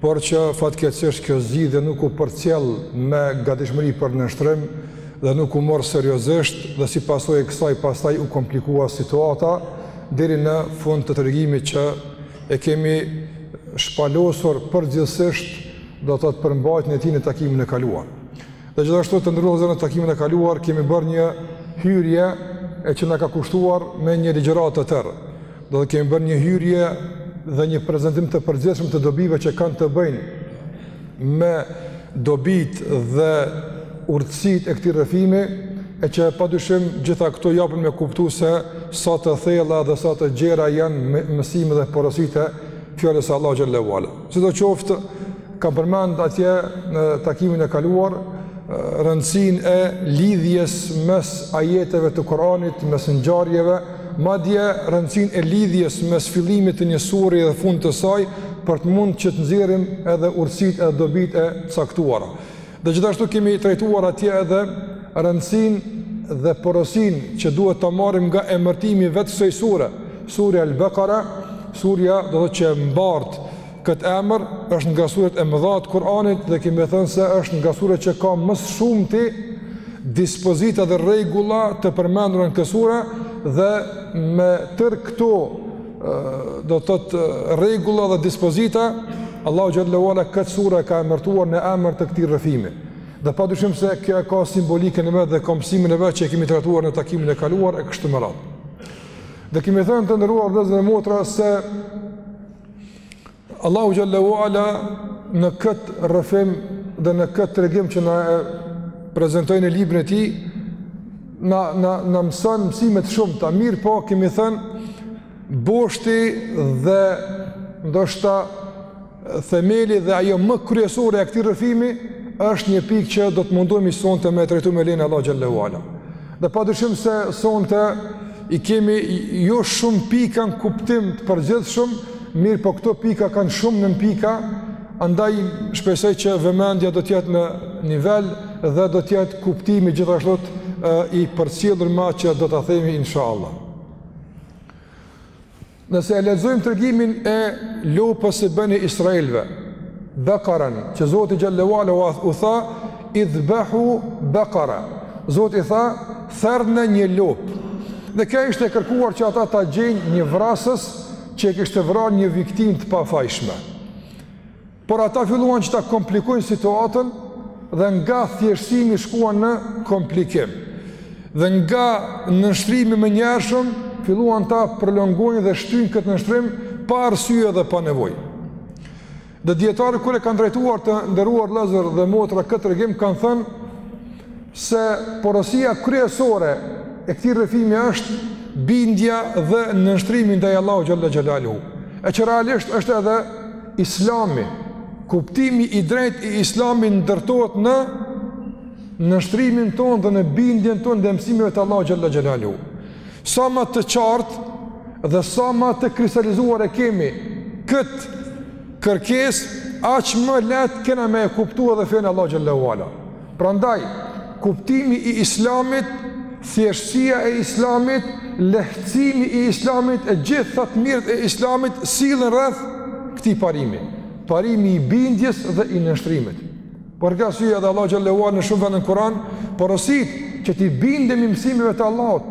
por që fatkeqësisht kjo zgjidhje nuk u përcjell me gadishmëri për nënshtrim dhe nuk u mor seriozisht dhe si pasojë e kësaj pastaj u komplikua situata deri në fund të tregimit që e kemi shpalosur përgjithësisht do të thotë përmbajtjen e tij në takimin e kaluar. Dhe gjithashtu të nderuar vëllezër në takimin e kaluar, kemi bërë një hyrje e që na ka kushtuar me një ligjëratë të tërë. Do të thotë kemi bërë një hyrje dhe një prezentim të përgjithshëm të dobive që kanë të bëjnë me dobitë dhe urtësitë e këtij rrëfimi, e që pa dyshim gjitha këto japin me kuptu se sa të thella dhe sa të gjera janë mësimet dhe porositë e fjalës së Allahut xhelle ue ala. Sido qoftë, ka përmend atje në takimin e kaluar rëndësinë e lidhjes mes ajeteve të Kuranit, mes ngjarjeve, madje rëndësinë e lidhjes mes fillimit të një sure dhe fundit të saj, për të mund që të nxjerrim edhe urtësitë edhe dobitë e caktuara. Dhe gjithashtu kemi trajtuar atje edhe rëndësinë dhe porosinë që duhet ta marrim nga emërtimi i vetë kësaj sure, surja el-Bekara, surja do të thotë që e mbart, Këtë emër është nga suret e mëdha të Kur'anit dhe kemi thënë se është nga suret që ka më së shumti dispozita dhe rregulla të përmendura në këtë sure dhe me tërë këto do të thotë rregulla dhe dispozita Allahu xhelle ue ala këtë sure e ka emërtuar në emër të këtij rrëfimi. Dhe pa dyshim se kjo e ka simbolikën e vet dhe ka mësimin e vet që e kemi trajtuar në takimin e kaluar e kështu me radhë. Dhe kemi thënë të nderuar vëllezër e motra se Allahu xhelle ue ala në këtë rrëfim dhe në këtë tregim që na e prezenton në librin e tij, na, na, na mëson mësime të shumta, mirëpo kemi thënë, boshti dhe ndoshta themeli dhe ajo më kryesore e këtij rrëfimi, është një pikë që do të mundohemi sonte me e trajtu me lejen e Allahut xhelle ue ala. Dhe pa dyshim se sonte i kemi jo shumë pika në kuptim të përgjithshëm, mirëpo këto pika kanë shumë nënpika, andaj shpresoj që vëmendja do të jetë në nivel dhe do të jetë kuptimi gjithashtu i përcjellur me atë që do ta themi insha Allah. Nëse e lexojmë tregimin e lopës së Beni Israilëve, Bekaran, që Zoti xhelle ue ala u tha idhbehu Bekara. Zoti tha, therni një lopë. Dhe kjo ishte e kërkuar që ata ta gjejnë një vrasës që e kishte vrarë një viktimë të pafajshme. Por ata filluan që ta komplikojnë situatën dhe nga thjeshtësimi shkuan në komplikim. Dhe nga nënshtrimi menjëhershëm, filluan ta prolongojnë dhe shtyjnë këtë nënshtrim pa arsye dhe pa nevojë. Dhe dijetarët kur e kanë trajtuar të nderuar vllezër dhe motra këtë tregim, kanë thënë se porosia kryesore e këtij rrëfimi është bindja dhe nënshtrimi ndaj Allahut xhele xhelaluhu. E që realisht është edhe Islami, kuptimi i drejtë i islamit ndërtohet në nënshtrimin tonë dhe në bindjen tonë ndaj mësimeve të Allahut xhele xhelaluhu. Sa ma të qartë dhe sa ma të kristalizuar e kemi këtë kërkesë, aq më lehtë kena me e kuptu edhe fenë e Allahut xhele xhelaluhu. Prandaj, kuptimi i Islamit, thjeshtësia e Islamit, lehtësimi i Islamit të gjitha të mirat e Islamit sillen rreth këtij parimi, parimi i bindjes dhe i nënshtrimit. Për këtë arsye edhe Allahu xhele ue ala në shumë vende në Kur'an porosit që t'i bindemi mësimeve të Allahut,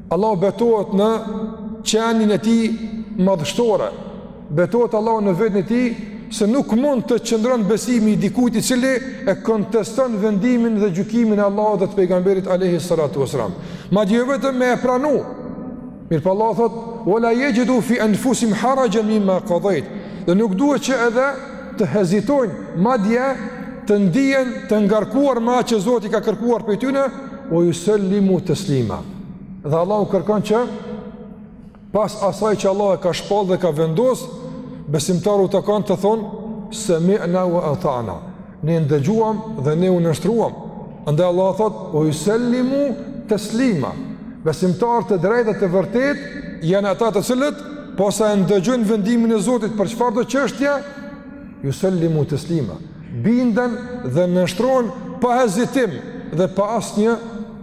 Allahu betohet në qenien e tij madhështore, betohet Allahu në veten e tij, se nuk mund të qëndron besimi i dikujt i cili e konteston vendimin dhe gjykimin e Allahut dhe të pejgamberit alayhi salatu wasalam. Madje jo vetëm me e pranu. Mirëpo Allahu thotë: "Wala yajidu fi anfusihim harajan mimma qadayt." Dhe nuk duhet që edhe të hezitojnë, madje të ndihen të ngarkuar me atë që Zoti ka kërkuar prej tyre, Wa yusallimu taslima. Dhe Allahu kërkon që pas asaj që Allah e ka shpall dhe ka vendos, besimtarëve u takon të thonë, sami'na wa ata'na, ne ndëgjuam dhe ne u nënshtruam. Andaj Allahu thotë, wa yusallimu taslima. Besimtarë të drejtë, të vërtetë, janë ata të cilët, posa e ndëgjojnë vendimin e Zotit për çfarëdo çështje, Yusallimu taslima, binden dhe nënshtrohen pa hezitim dhe pa asnjë,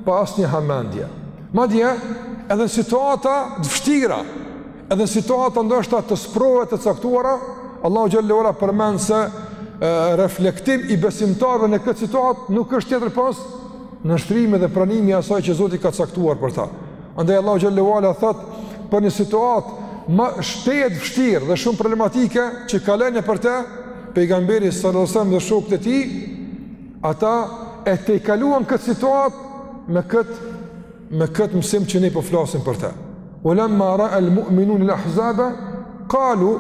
pa asnjë hamendje. Madje, edhe në situata të vështira, edhe situata ndoshta të sprovave të caktuara, Allahu xhele ue ala përmend se reflektimi i besimtarëve në këtë situatë nuk është tjetër pos nënshtrimi dhe pranimi i asaj që Zoti ka caktuar për ta. Andaj Allahu xhele ue ala thotë për një situatë mjaft të vështirë dhe shumë problematike që kaloi nëpër të pejgamberi sallallahu alajhi wasallam dhe shokët e tij, ata e tejkaluan këtë situatë me këtë me këtë mësim që ne po flasim për të. Ulamma ra al mu'minun al ahzaba qalu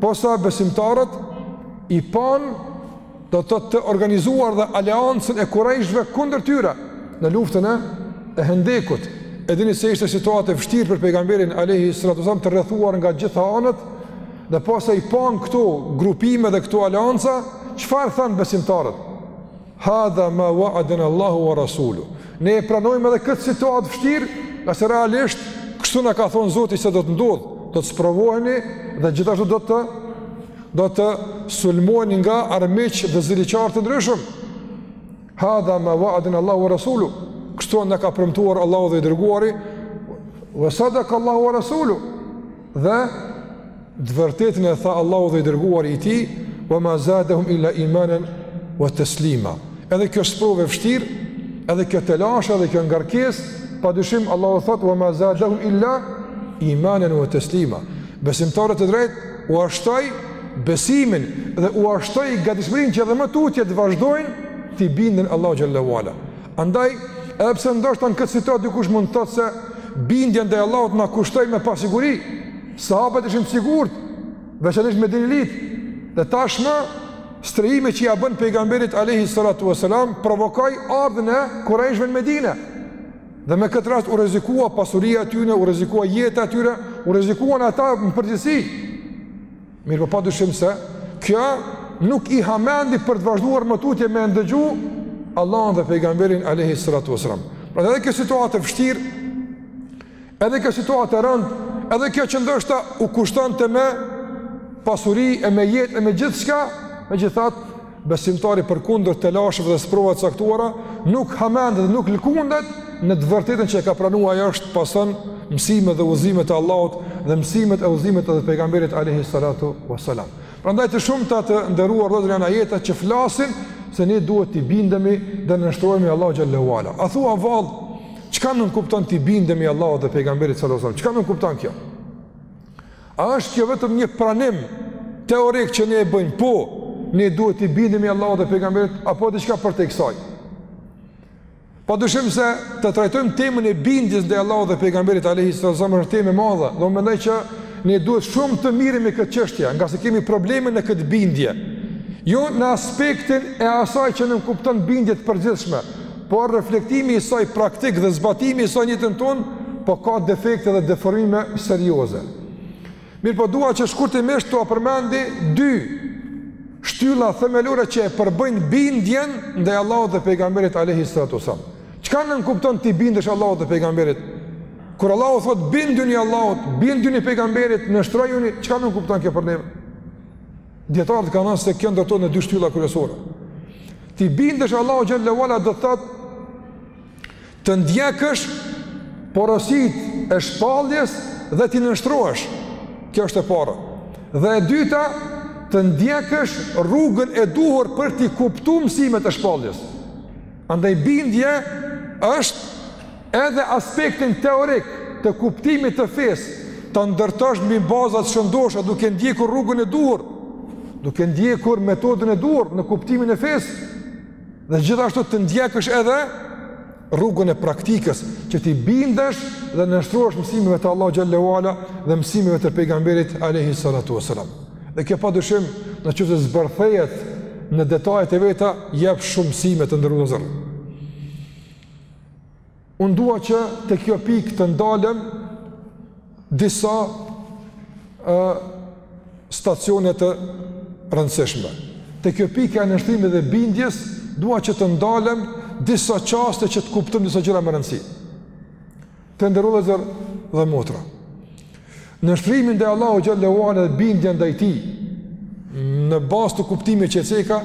po sa besimtarët i panë do të thotë të organizuar dhe aleancën e kurejshve kundër tyre në luftën e e Hendekut. E dini se ishte situatë e vështirë për pejgamberin alayhi salatu wasallam të rrethuar nga të gjitha anët dhe posa i panë këto grupime dhe këto aleanca, çfarë thanë besimtarët? Hadha ma wa'adana Allahu wa rasulu. Ne e pranojmë edhe këtë situatë të vështirë, ngase realisht kështu na ka thonë Zoti se do të ndodhë, do të sprovoheni dhe gjithashtu do të do të sulmoheni nga armiq dhe ziliqarë të ndryshëm. Hadha ma wa'adna Allahu wa rasulu. Kështu na ka premtuar Allahu dhe i dërguari. Wa sadaqa Allahu wa rasulu. Dhe të vërtetën e tha Allahu dhe i dërguari i tij, wa ma zadahum illa imanan wa taslima. Edhe kjo sprovë e vështirë, edhe kjo telash, edhe kjo ngarkesë, pa dyshim Allahu thotë wa ma zadahum illa imanan wa taslima. Besimtarët e drejtë, ua shtoi besimin dhe ua shtoi gatishmërinë që edhe më tutje të vazhdojnë t'i binden Allahut xhelle ue ala. Andaj, edhe pse ndoshta në këtë situatë dikush mund të thotë se bindja ndaj Allahut na kushtoi me pasiguri, sahabët ishin të sigurt, veçanërisht medinelitë. Dhe tashmë strehimi që ia bënë pejgamberit alayhi salatu wasalam provokoi ardhjen e kurejshëve në Medinë. Dhe me këtë rast u rrezikua pasuria e tyre, u rrezikua jeta e tyre, u rrezikuan ata në përgjithësi. Mirëpo pa dyshim se kjo nuk i hamendi për të vazhduar më tutje me ndëgju Allahun dhe pejgamberin alayhi salatu wasalam. Pra edhe kjo situatë e vështirë, edhe kjo situatë e rëndë, edhe kjo që ndoshta u kushtonte me pasuri e me jetë e me gjithçka, megjithatë Besimtari përkundër telasheve dhe sprovave të caktuara nuk hamendet dhe nuk lëkundet në të vërtetën që e ka pranuar e që është, pason mësimet dhe udhëzimet e Allahut dhe mësimet e udhëzimet e pejgamberit alayhi salatu wasalam. Prandaj të shumta të nderuar vëllezër janë ajetet që flasin se ne duhet t'i bindemi dhe nënshtrohemi Allahut xhelle ue ala. A thua vallë, çka nënkupton t'i bindemi Allahut dhe pejgamberit sallallahu sallam? Çka nënkupton kjo? A është kjo vetëm një pranim teorik që ne e bëjmë? Po, ne duhet t'i bindemi Allahut dhe pejgamberit apo diçka përtej kësaj. Pa dyshim se të trajtojmë temën e bindjes ndaj Allahut dhe pejgamberit alayhi sallam është temë e madhe. Dhe mendoj që ne duhet shumë të merremi me këtë çështje, ngase kemi probleme në këtë bindje. Jo në aspektin e asaj që nënkupton bindje të përgjithshme, Por reflektimi i saj praktik dhe zbatimi i saj në jetën tonë po ka defekte dhe deformime serioze. Mirëpo dua që shkurtimisht t'ua përmendi dy shtylla themelore që e përbëjnë bindjen ndaj Allahut dhe pejgamberit alayhi salatu wasallam. Çka nënkupton t'i bindesh Allahut dhe pejgamberit? Kur Allahu thotë bindjuni Allahut, bindjuni pejgamberit, nënshtrojuni, çka nënkupton kjo për neve? Dijetarët kanë thënë se kjo ndërtohet në dy shtylla kryesore. T'i bindesh Allahut xhel-le ue ala do të thotë të ndjekësh porositë e shpalljes dhe t'i nënshtrohesh. Kjo është e para. Dhe e dyta, të ndjekësh rrugën e duhur për t'i kuptu mësimet e shpalljes. Andaj bindje është Edhe aspektin teorik të kuptimit të fesë ta ndërtosh mbi baza të shëndosha duke ndjekur rrugën e duhur, duke ndjekur metodën e duhur në kuptimin e fesë dhe gjithashtu të ndjekësh edhe rrugën e praktikës që t'i bindesh dhe nënshtrohesh mësimeve të Allahut xhel-le ue ala dhe mësimeve të pejgamberit alejhi salatu ue selam. Dhe kjo padyshim në qoftë se zbërthehet në detajet e veta jep shumë mësime të nderuar vëllezër. Unë dua që te kjo pikë të ndalem disa e, stacione të rëndësishme. Te kjo pikë e nënshtrimit dhe bindjes, dua që të ndalem disa çaste që të kuptojmë disa gjëra me rëndësi. Të nderuar vëllezër dhe motra. Nënshtrimi ndaj Allahut xhel-le ue ala dhe bindja ndaj Tij në bazë të kuptimit që ceka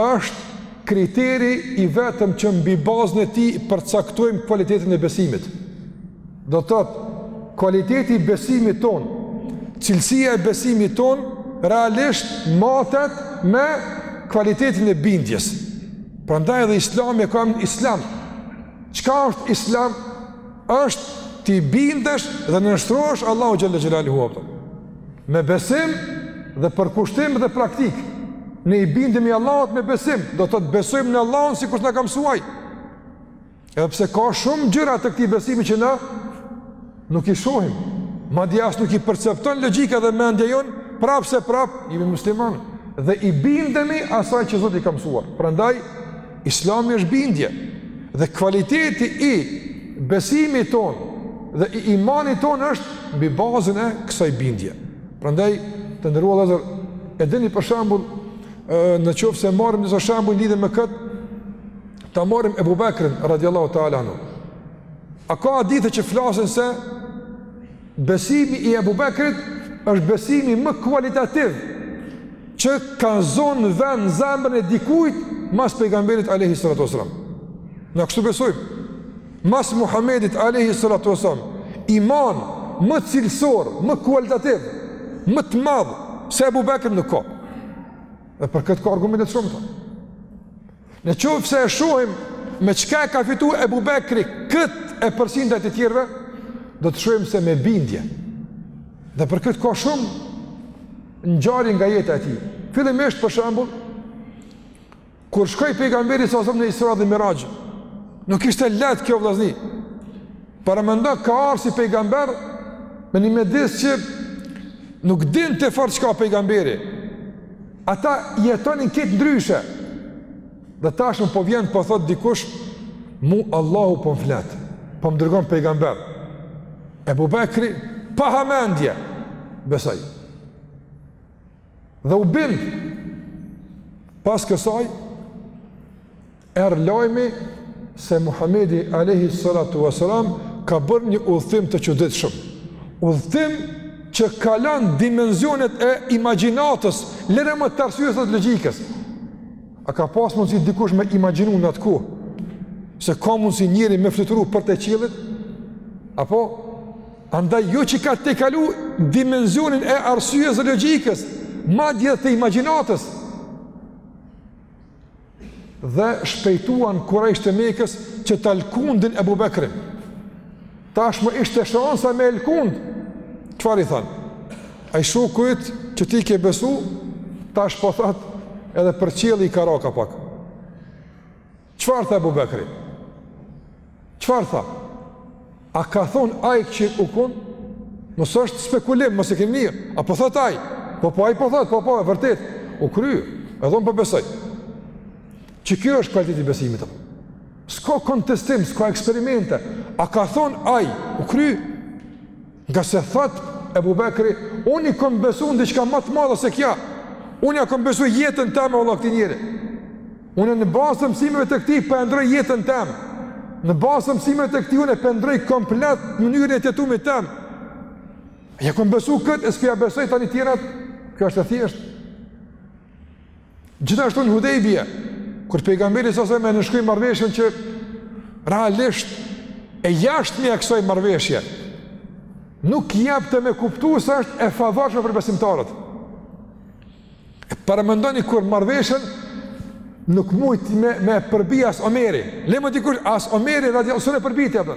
është kriteri i vetëm që mbi bazën e tij përcaktojmë kualitetin e besimit. Do të thotë kualiteti i besimit tonë, cilësia e besimit tonë realisht matet me kualitetin e bindjes. Prandaj edhe Islami e ka emrin Islam. Çka është Islam? Është t'i bindesh dhe nënshtrohesh Allahut xhel-le xhelaluhu apo. Me besim dhe përkushtim dhe praktikë. Ne i bindemi Allahut me besim, do të thotë besojmë në Allahun sikurse na ka mësuar. Edhe pse ka shumë gjëra të këtij besimi që na nuk i shohim, madje as nuk i percepton logjika dhe mendja jonë, prapëseprapë jemi muslimanë dhe i bindemi asaj që Zoti e ka mësuar. Prandaj Islami është bindje dhe kualiteti i besimit tonë dhe i imanit tonë është mbi bazën e kësaj bindje. Prandaj të nderuar vëllezër e dini për shembull në qoftë se marrim disa shembuj lidhur me kët ta marrim Ebu Bekrin radiallahu ta'ala anhu. A ka hadithe që flasin se Besimi i Ebu Bekrit është besimi më kualitativ që ka zonë vend në zemrën e dikujt mas pejgamberit alejhi salatu ue selam. Na kështu besojmë, mas Muhammedit alejhi salatu ue selam, iman më cilësor, më kualitativ, më të madh, se Ebu Bekri nuk ka. Dhe për këtë ka argumente të shumta. Në qoftë se e shohim me çka e ka fitu Ebu Bekri këtë epërsi ndaj të tjerëve, do të shohim se me bindje. Dhe për këtë ka shumë ngjarje nga jeta e tij. Fillimisht për shembull, kur shkoi pejgamberi sa zëmë në Isra dhe Miraxh, nuk ishte lehtë kjo vllazni. Paramendo ka ardh si pejgamber në një mjedis që nuk dinte fare çka pejgamberi. Ata jetonin krejt ndryshe. Dhe tashmë po vjen po thotë dikush, mu Allahu po më flet, po më dërgon pejgamber. Ebu Bekri, pa hamendje, besoi. Dhe u bind, pas kësaj, Erdh lajmi se Muhamedi alejhi salatu ue selam ka bërë një udhëtim të çuditshëm. Udhëtim që kalon dimensionet e imagjinatës, lëre më të arsyes e të logjikës. A ka pas mundësi dikush me imagjinu në atë kohë se ka mundësi njeri me fluturu përtej qiellit? Apo? Andaj jo që ka tejkalu dimensionin e arsyes dhe logjikës, madje të imagjinatës. dhe shpejtuan kurejshët e Mekës që ta lkundin Ebu Bekrin. Tashmë ishte shansa me e lkund. Çfarë i thanë? Ai shoku yt që ti ke besu, tash po thotë edhe për qielli i ka ra ka pak. Çfarë tha Ebu Bekri? Çfarë tha? A ka thonë ai që u konë? Mos është spekulim, mos e ke mirë. A po thotë ai? Po po ai po thotë, po po e vërtetë. U kry, edhe unë po besoj. Qe kjo është kvaliteti i besimit apo? S'ka kontestim, s'ka eksperimente. A ka thonë ai? U kry. Ngase thotë Ebu Bekri, unë i kom besu në diçka ma të madhe se kjo, unë ia kom besu jetën teme o vlla këtij njeri. Unë në bazë të mësimeve të këtij po e ndrroj jetën teme, në bazë të mësimeve të këtij unë po e ndrroj komplet mënyrën e të jetumit tem. Ia kom besu këtë, e s'pja besoj tani tjerat, kjo është e thjeshtë. Gjithashtu në Hudejbije, kur pejgamberi sa sëmë e nënshkroi marrëveshjen që realisht e jashtmja e kësoj marrëveshje nuk jepte me kuptu se është e favorshme për besimtarët. E paramendoni kur marrëveshjen nuk mujt me, me përbi as Omeri. Le më dikush, as Omeri radijallahu s'un e përbijti atë.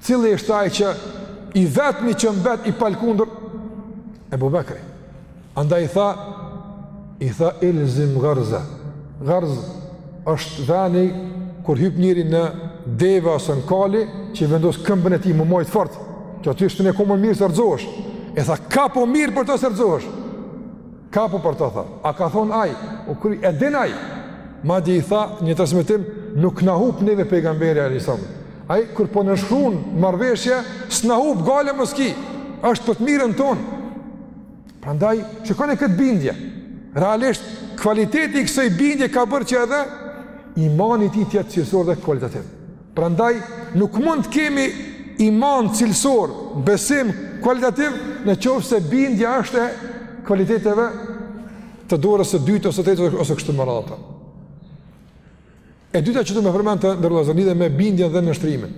Cili është ai që i vetmi që mbet i palkundur? Ebu Bekri. Andaj i tha, i tha ilzem garze. Garz është veni kur hyp njeri në deve ose në kali që e vendos këmbën e tij me u majtë fort. Qaty shtine komën mirë se rrëzohesh. E tha, kapu mirë për të se rrëzohesh. Kapu për ta, tha. A ka thonë aj, u kry, e din aj. Madje i tha në një transmetim, nuk na hup neve pejgamberi alejhi selam. Aj, kur po nënshkrun marrëveshje, s'na hup gajle mos ki, është për të mirën tonë. Prandaj, shikoni këtë bindje, realisht, kvaliteti i kësoj bindje ka bërë që edhe imani i tij të jetë cilësor dhe kualitativ. Prandaj nuk mund të kemi iman cilësor, besim kualitativ në qoftë se bindja është e kualiteteve të dorës së dytë ose të tretë ose kështu me radhë. E dyta që du me përmend të nderuar vëllezër lidhur me bindjen dhe nënshtrimin.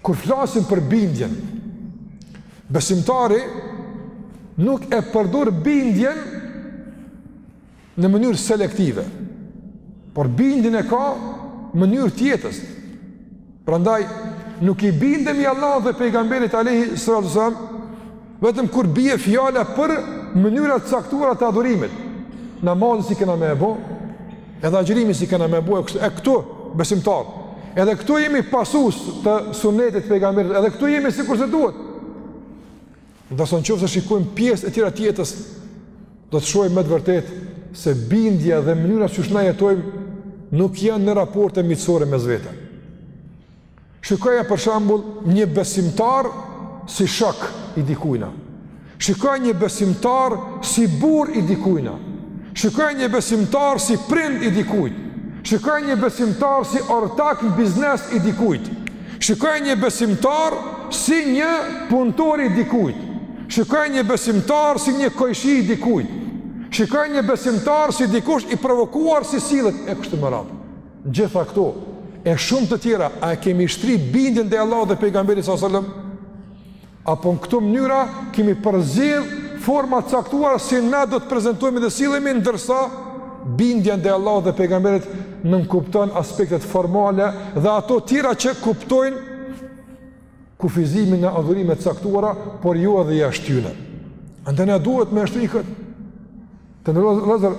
Kur flasim për bindjen, besimtari nuk e përdor bindjen në mënyrë selektive, por bindjen e ka mënyrë të jetës. Prandaj, nuk i bindemi Allahut dhe pejgamberit alejhi salatu ue selam, vetëm kur bie fjala për mënyra të caktuara të adhurimit, namazin si kena me e bo, edhe agjërimin si kena me e bo, e këtu besimtarë, edhe këtu jemi pasues të sunetit të pejgamberit, edhe këtu jemi sikurse duhet. Ndërsa në qoftë se shikojmë pjesët e tjera të jetës, do të shohim me të vërtetë se bindja dhe mënyra qysh na jetojmë nuk janë në raporte miqësore mes vete. Shikoja për shambull një besimtar si shok i dikujna. Shikoja një besimtar si burrë i dikujna. Shikoja një besimtar si prind i dikujt. Shikoja një besimtar si ortak në biznes i dikujt. Shikoje një besimtar si një punëtor i dikujt. Shikoje një besimtar si një kojshi i dikujt. Shikoje një besimtar si dikush i provokuar si sillet, e kështu me radhë. Gjitha këto e shumë të tjera, a e kemi shtri bindjen ndaj Allahut dhe pejgamberit sallallahu Apo në këto mënyra kemi përzi forma të caktuara si na do të prezentohemi dhe sillemi ndërsa bindja ndaj Allahut dhe pejgamberit nënkupton aspektet formale dhe ato të tjera që kuptojnë kufizimin në adhurime të caktuara, por jo edhe jashtë tyre. Andaj na duhet me e shtri këtë. Të nderuar vëllezër,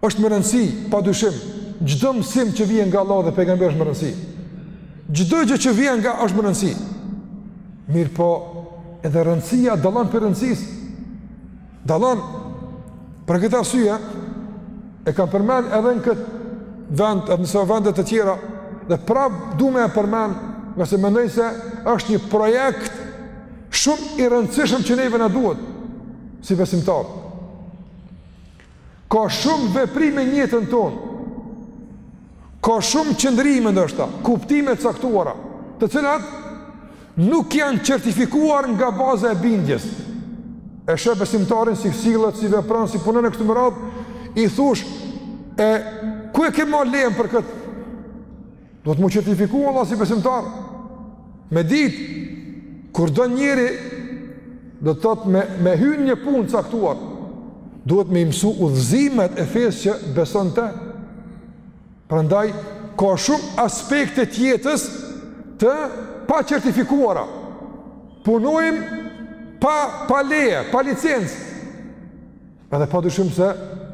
Është me rëndësi, pa dyshim, çdo mësim që vjen nga Allahu dhe pejgamberi është me rëndësi. Çdo gjë që vjen nga është me rëndësi. Mirëpo, edhe rëndësia dallon prej rëndësisë. Dallon për këtë arsye e kam përmend edhe në këtë vend, edhe në disa vende të tjera dhe prap du me e përmend, ngase mendoj se është një projekt shumë i rëndësishëm që neve na duhet si besimtarë. Ka shumë veprime në jetën tonë. Ka shumë qëndrime ndoshta, kuptime të caktuara, të cilat nuk janë certifikuar nga baza e bindjes. E sheh besimtarin si sillet, si vepron, si punon e kështu me radhë, i thosh e ku e ke marrë lejen për këtë? Duhet me m'çertifiku Allah si besimtar Me dit Kur don njëri Do të thotë me, me hyn një punë t'caktuar Duhet me i mësu udhëzimet e fesë që beson te Prandaj Ka shumë aspekte të jetës Të paçertifikuara Punojmë pa, pa leje, pa licencë Edhe pa dyshim se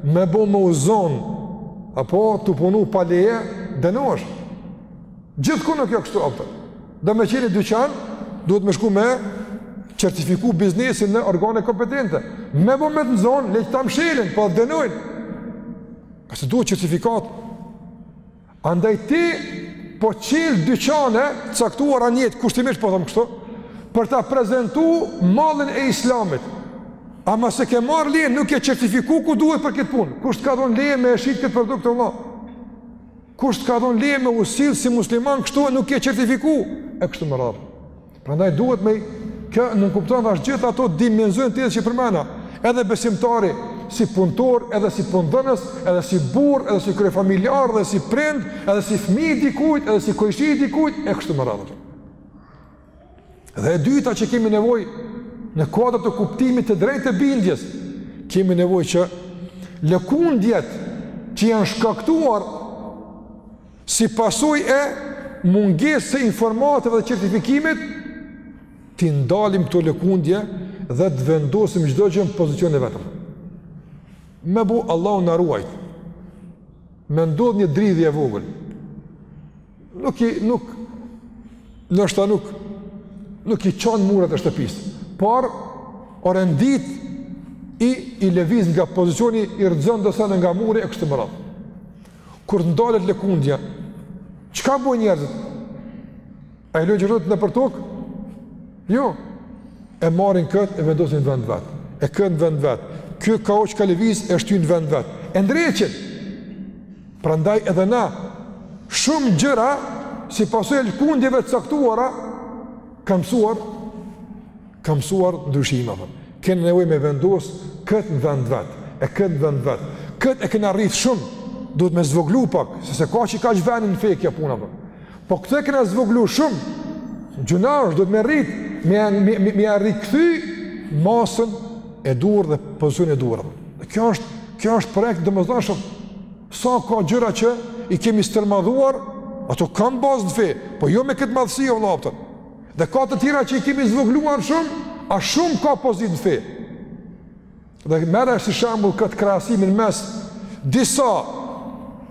me bo me u zonë, apo tu punu pa leje, dënohesh. Gjithkun u kjo kështu, apo. Edhe me qeni dyqan, duhet me shku me certifiku biznesin në organe kompetente. Me bo me të zonë, le që ta mshelin, po të dënojnë. A se duhet certifikat, Andaj ti po çel dyqane t'caktuara në jetë, kushtimisht po them kështu, për ta prezentu mallin e Islamit. Ama s'e ke marr leje, nuk je çertifiku ku duhet për këtë punë. Kush të ka dhënë leje me e shit këtë produkt, vlla? Kush të ka dhënë leje me u sill si musliman kështu e nuk je certifiku e kështu me radhë. Prandaj duhet me, kjo nënkupton tash gjithë ato dimensione të tjera që përmenda, edhe besimtari si punëtor, edhe si punëdhënës, edhe si burr, edhe si kryefamiljar, edhe si prind, edhe si fëmijë i dikujt, edhe si kojshi i dikujt e kështu me radhë. Dhe e dyta që kemi nevojë në kuadër të kuptimit të drejtë të bindjes, kemi nevojë që lëkundjet që janë shkaktuar Si pasojë e mungesës së informatave dhe certifikimit, t'i ndalim këto lëkundje dhe të vendosim çdo gjë në pozicionin e vet. Me bo Allahu na ruajt, me ndodh një dridhje e vogël, nuk i, nuk, ndoshta nuk, nuk i çan muret e shtëpis, por, orenditë, i, i lëviz nga pozicioni i rrëzon do sene nga muri e kështu me radhë. Kur ndalet lëkundja, çka bojnë njerëzit? A i lojnë gjërat nëpër tokë? Jo. E marrin këtë e vendosin n'vend t'vet. E këtë n'vend t'vet. Kjo ka, o çka lëviz e shtyjnë n'vend t'vet. E ndreqin. Prandaj edhe na, shumë gjëra, si pasojë e lëkundjeve të caktuara, ka pësuar, Kanë pësuar ndryshime, vëlla. Kena nevojë me vendosë këtë në vend t'vet, e këtë në vend t'vet. Këtë e kena rritë shumë, duhet me zvoglu pak, se s'e ka, s'e ka aq venin në fe kjo puna, vëlla. Po këtë e kena zvoglu shumë, gjynah është, duhet me rritë, me, me, me, me e rikthy n'masën e duhur dhe pozitën e duhur. Dhe kjo është, kjo është projekt i domosdoshëm. Sa ka gjëra që i kemi stërmadhuar, ato kanë bazë në fe, po jo me këtë madhësi, o vla, Dhe ka të tjera që i kemi zvogluar shumë, e shumë kanë pozitë në fe. Dhe merre si shembull këtë krahasimin mes disa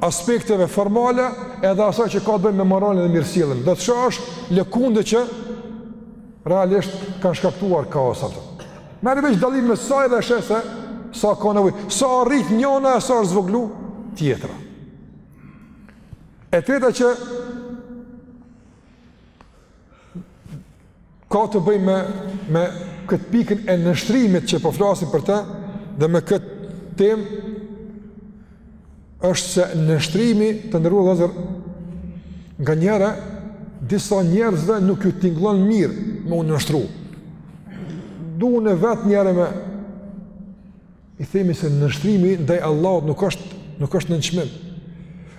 aspekteve formale edhe asaj që ka të bëjë me moralin dhe mirësjelljen. Dhe e sheh që është lëkundje që realisht kanë shkaktuar kaos ato. Merre veç dallimin mes saj dhe sheh se sa ka nevojë. Sa u rrit njona e sa është zvoglu tjetra. E treta që ka të bëjë me me këtë pikën e nënshtrimit që po flasim për të dhe me këtë temë është se nënshtrimi, të nderuar vëllezër, nganjëherë disa njerëzve nuk ju tingëllon mirë me u nënshtru. Dun e vetë njeri me I themi se nënshtrimi ndaj Allahut nuk është nuk është nënçmim.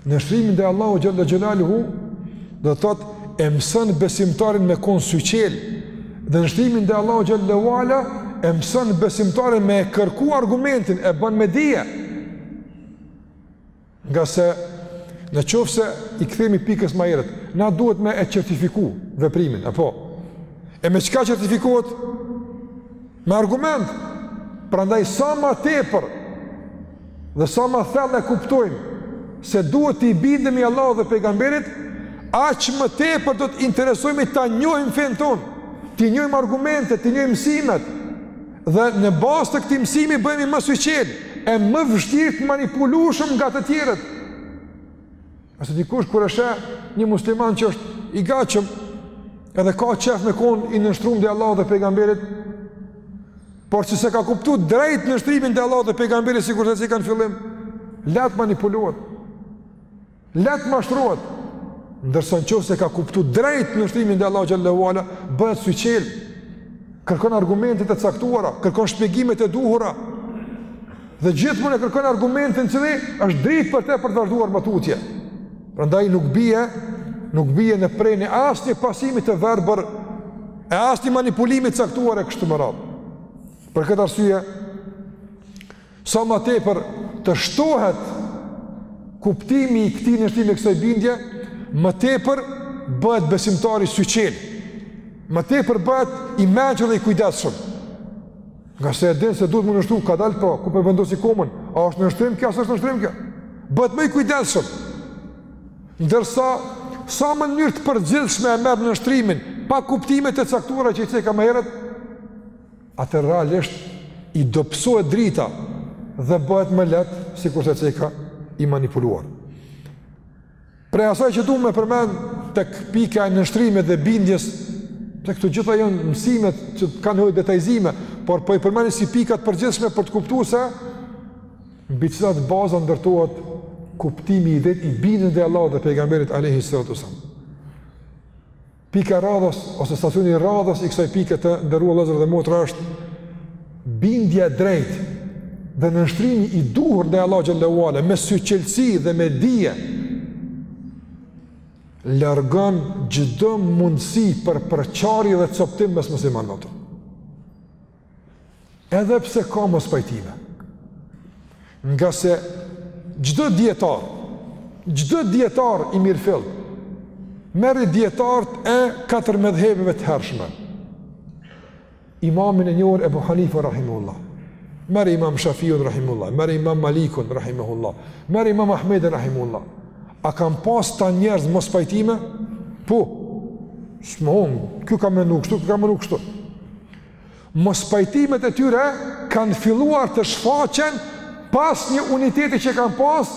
Nënshtrimi ndaj Allahut xhel-le xhelaluhu do të thotë e mëson besimtarin me kon syçel. Dhe nënshtrimi ndaj Allahut xhel-le ue ala e mëson besimtarin me kërku argumentin e bën me dije. Ngase në qoftë se i kthehemi pikës ma herët, na duhet me e certifiku veprimin, apo. E me çka certifikohet? Me argument. Prandaj sa ma tepër dhe sa ma thellë e kuptojmë se duhet t'i bindemi Allahut dhe pejgamberit, aq më tepër do të interesohemi ta njohim fenë tonë, t'i njohim argumentet, t'i njohim mësimet, Dhe në bazë të këtij mësimi bëhemi më syçel e më vështirë të manipulueshëm nga të tjerët. Se dikush kur është një musliman që është i gatshëm edhe ka qejf me kon i nënshtrum ndaj Allahut dhe pejgamberit, por që s'e ka kuptu drejt nënshtrimin ndaj Allahut dhe pejgamberit, sikurse cekëm në fillim, lehtë manipulohet. Lehtë mashtrohet. Ndërsa në qoftë se e ka kuptu drejt nënshtrimin ndaj Allahut xhel-le ue ala, bëhet syçel. Kërkon argumentet e caktuara, kërkon shpjegimet e duhura. Dhe gjithmonë e kërkon argumentin i cili është i drejtë për të për të vazhduar më tutje. Prandaj nuk bie, nuk bie në pre në asnjë pasimi të verbër e asnjë manipulimi të caktuar e kështu me radhë. Për këtë arsye Sa më tepër të shtohet kuptimi i këtij nënshtrimi e kësaj bindje, më tepër bëhet besimtari syçel. Më tepër bëhet i mençur dhe i kujdesshëm. Nga se e din se duhet me u nënshtru, kadalë pra, ku po e vendosi komën, a është nënshtrim kjo, a s'është nënshtrim kjo. Bëhet më i kujdesshëm. Ndërsa, sa mënyrë të përgjithshme e merr nënshtrimin, pa kuptimet e caktuara që i ceka më herët, atëherë realisht i dobësohet drita dhe bëhet më lehtë sikurse ceka i manipuluar. Prej asaj që du me përmend tek pika e nënshtrimit dhe bindjes, se këto gjitha janë mësimet që kanë nevojë detajizime, por po i përmendi si pika të përgjithshme për të kuptu se mbi cilat baza ndërtohet kuptimi i drejtë i bindjes ndaj Allahut dhe pejgamberit alejhi salatu uesselam. Pika e radhës ose stacioni i radhës i kësaj pike të nderuar vëllezër dhe motra është bindja e drejtë dhe nënshtrimi i duhur ndaj Allahu xhel-le ue ala me syçelësi dhe me dije largon çdo mundësi për përçarje dhe coptim mes muslimanëve. Edhe pse ka mospajtime. Nga se çdo dijetar, çdo dijetar i mirëfilltë, merri dijetarët e katër medhebeve të hershme. Imamin e njohur Ebu Hanife rahimehullah. Merre imam Shafiun rahimehullah, merre imam Malikun rahimehullah, merre imam Ahmedin rahimehullah. A kanë pas këta njerëz mospajtime? Po, s'mohohet, ky ka menu kështu, ky ka menu kështu. Mospajtimet e tyre kanë filluar të shfaqen pas një uniteti që kanë pas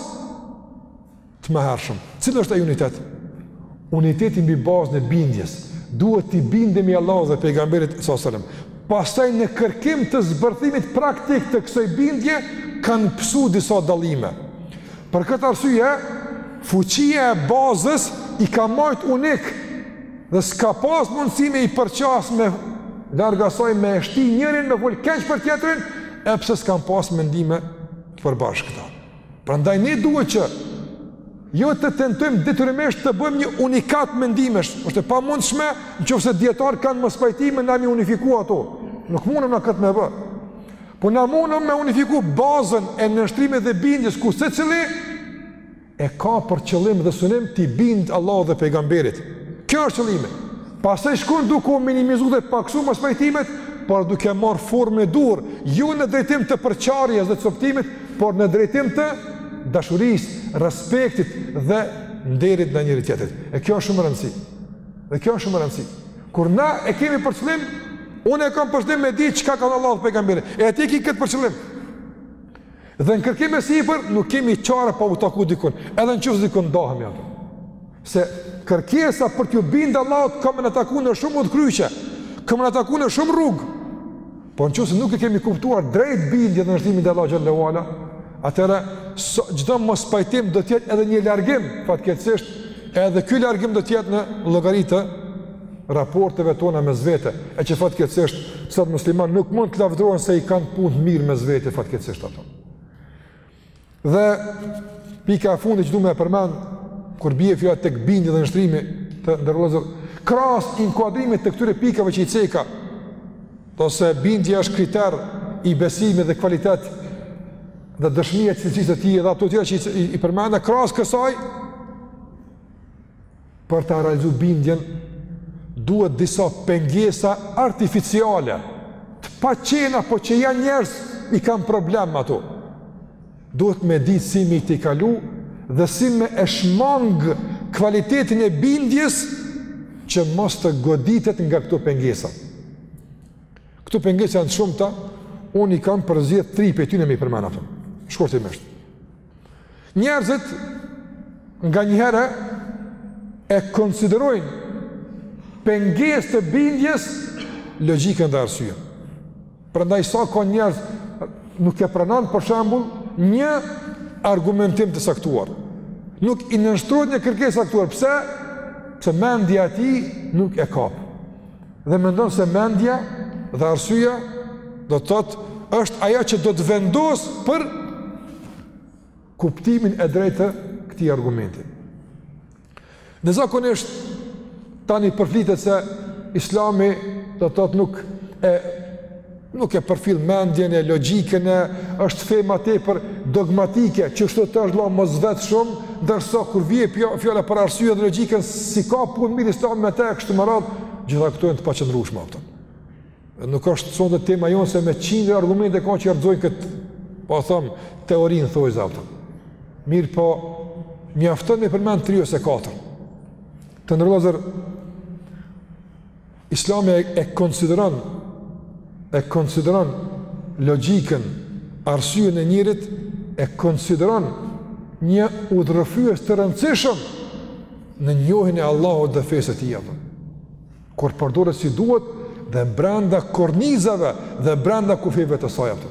më hershëm. Cili është ai unitet? Uniteti mbi bazën e bindjes. Duhet t'i bindemi Allahut dhe pejgamberit s.a.s. Pastaj në kërkim të zbërthimit praktik të kësoj bindje, kanë pësu disa dallime. Për këtë arsye, fuqia e bazës i ka majtë unikë Dhe s'ka pas mundësi me i përqas me largu asesi me e shti njërin me fol keq për tjetrin, edhe pse s'kanë pas mendime të përbashkëta. Prandaj ne duhet që jo të tentojmë detyrimisht të bëjmë një unikat mendimesh, është e pamundshme në qoftë se dijetarët kanë mospajtime na me i unifiku ato. Nuk mundem na këtë me bo. Po na mundem me unifiku bazën e nënshtrimit dhe bindjes ku secili e ka për qëllim dhe synim t'i bind Allahut dhe pejgamberit. Kjo është qëllimi. Pastaj shkon duke u minimizuar dhe pakësu mospajtimet, por duke marr formën e duhur, jo në drejtim të përçarjes dhe copëtimit, por në drejtim të dashurisë, respektit dhe nderit ndaj njëri-tjetrit. E kjo është shumë e rëndësishme. Dhe kjo është shumë e rëndësishme. Kur na e kemi për qëllim, unë e kam për qëllim me di çka ka Allahu dhe pejgamberi. E ti e ke këtë për qëllim. Dhe në kërkim e sipër nuk kemi çare pa u taku dikun, edhe në qoftë se dikun ndahemi atë. Se kërkesa për t'ju bindë Allahut ka me na taku në shumë udhëkryqe, ka me na taku në shumë rrugë. Po në qoftë se nuk e kemi kuptuar drejt bindjen dhe nënshtrimin ndaj Allahut xhele ue ala, atëherë çdo mospajtim do tjetë edhe një largim, fatkeqësisht, edhe ky largim do tjetë në llogari të raporteve tona mes vete, e që fatkeqësisht sot musliman nuk mund të lavdërohen se i kanë punë mirë mes vete fatkeqësisht ato. Dhe pika e fundit që du me e përmend kur bie fjala tek bindja dhe nënshtrimi, të nderuar vëllezër, krahas inkuadrimit të këtyre pikave që i ceka, ose bindja është kriter i besimit dhe kvalitet dhe dëshmia e cilësisë së tij dhe ato tjera që i, i, i përmenda krahas kësaj Për ta realizuar bindjen duhet disa pengesa artificiale të paqena po që janë njerëz i kanë problem me ato. Duhet me di si me i tejkalu dhe si me e shmang kvalitetin e bindjes që mos të goditet nga këto pengesa. Këto pengesa janë të shumta, unë i kam përzgjedh tri prej tyne me i përmend ato shkurtimisht. Njerëzit nganjëherë e konsiderojnë pengesë të bindjes logjikën dhe arsyen. Prandaj sa ka njerëz nuk e pranon për shembull një argumentim të caktuar. Nuk i nënshtrohet një kërkese të caktuar. Pse? Pse mendja e tij nuk e kap. Dhe mendon se mendja dhe arsyeja do të thotë është ajo që do të vendos për kuptimin e drejtë të këtij argumenti. Dhe zakonisht tani përflitet se Islami do të thotë nuk e Nuk e përfill mendjen e logjikën e është fe ma tepër dogmatike, që kështu të është lloj, mos vet shumë, ndërsa kur vjen fja, fjala për arsye dhe logjikën, si ka pun mirë islami me te, kështu me radhë, gjitha këto janë të paqëndrueshme, a kupton. Nuk është sonte tema jonë se me qindrë argumente ka që e rrëzojnë këtë, po themi, teorinë thojse a kupton. Mirëpo, mjafton me përmend tri ose katër. Të nderuar vëllezër, Islami e konsideron e konsideron logjikën, arsyen e njerit e konsideron një udhërrëfyes të rëndësishëm në njohjen e Allahut dhe fesë të tij apo. Kur përdoret si duhet dhe brenda kornizave dhe brenda kufijve të saj apo.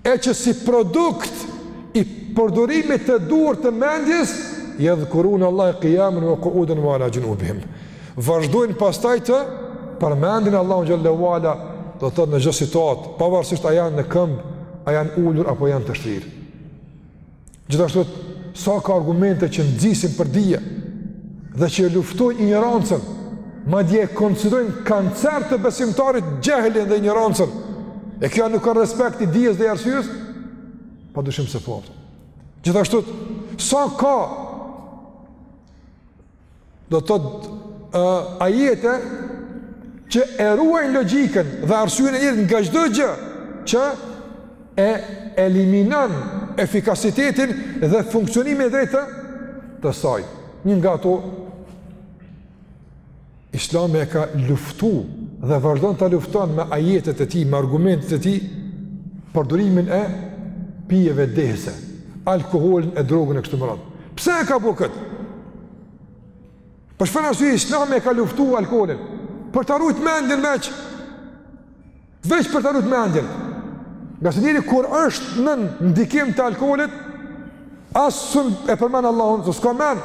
E që si produkt i përdorimit të duhur të mendjes, yadhkurun Allah qiyaman wa qu'udan wa ala junubihim. Vazhdojnë pastaj të përmendin Allahun xhelle ue ala, do të thotë në çdo situatë, pavarësisht a janë në këmbë, a janë ulur apo janë të shtrirë. Gjithashtu, sa ka argumente që nxisin për dije dhe që luftojnë injorancën, madje e konsiderojnë kancer të besimtarit xhehlin dhe injorancën. E kjo nuk ka respekt i dijes dhe i arsyes? Pa dyshim se po. Gjithashtu, sa ka Do të thotë uh, ajete që e ruajnë logjikën dhe arsyen e njerit nga çdo gjë që e eliminon efikasitetin dhe funksionimin e drejtë të saj. Një nga ato Islami e ka luftu dhe vazhdon ta lufton me ajetet e tij, me argumentet e tij, përdorimin e pijeve dehëse, alkoholin e drogën e kështu me radhë. Pse e ka bo këtë? Për çfarë arsye islami e ka luftu alkoholin? Për ta rujt mendjen veç. Veç për ta rujt mendjen. Ngase njeri kur është nën ndikim të alkoholit, as s'un e përmen Allahun, se s'ka mend.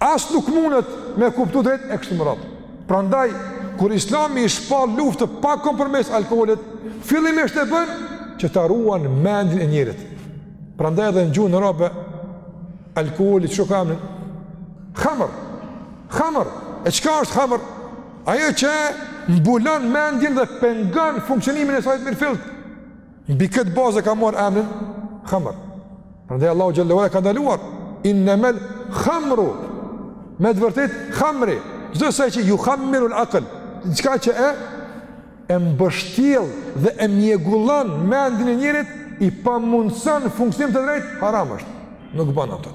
As nuk mundet me kuptu drejt e kështu me radhë. Prandaj, kur islami i shpall luftë pa kompromis alkoholit, fillimisht e bën që ta ruan mendjen e njerit. Prandaj edhe në gjuhën arabe, alkoholit që ka emrin? Khamër. Khamër. E çka është khamër? Ajo që mbulon mendjen dhe pengon funksionimin e saj të mirëfilltë. Mbi këtë bazë e ka marrë emrin Khamr. Prandaj Allahu xhelle ue ala ka ndaluar innamal khamru. Me të vërtetë khamri, çdo send që jukhamirul aql, diçka që e e mbështjell dhe e mjegullon mendjen e njerit i pamundson funksionim të drejtë, haram është. Nuk bën atë.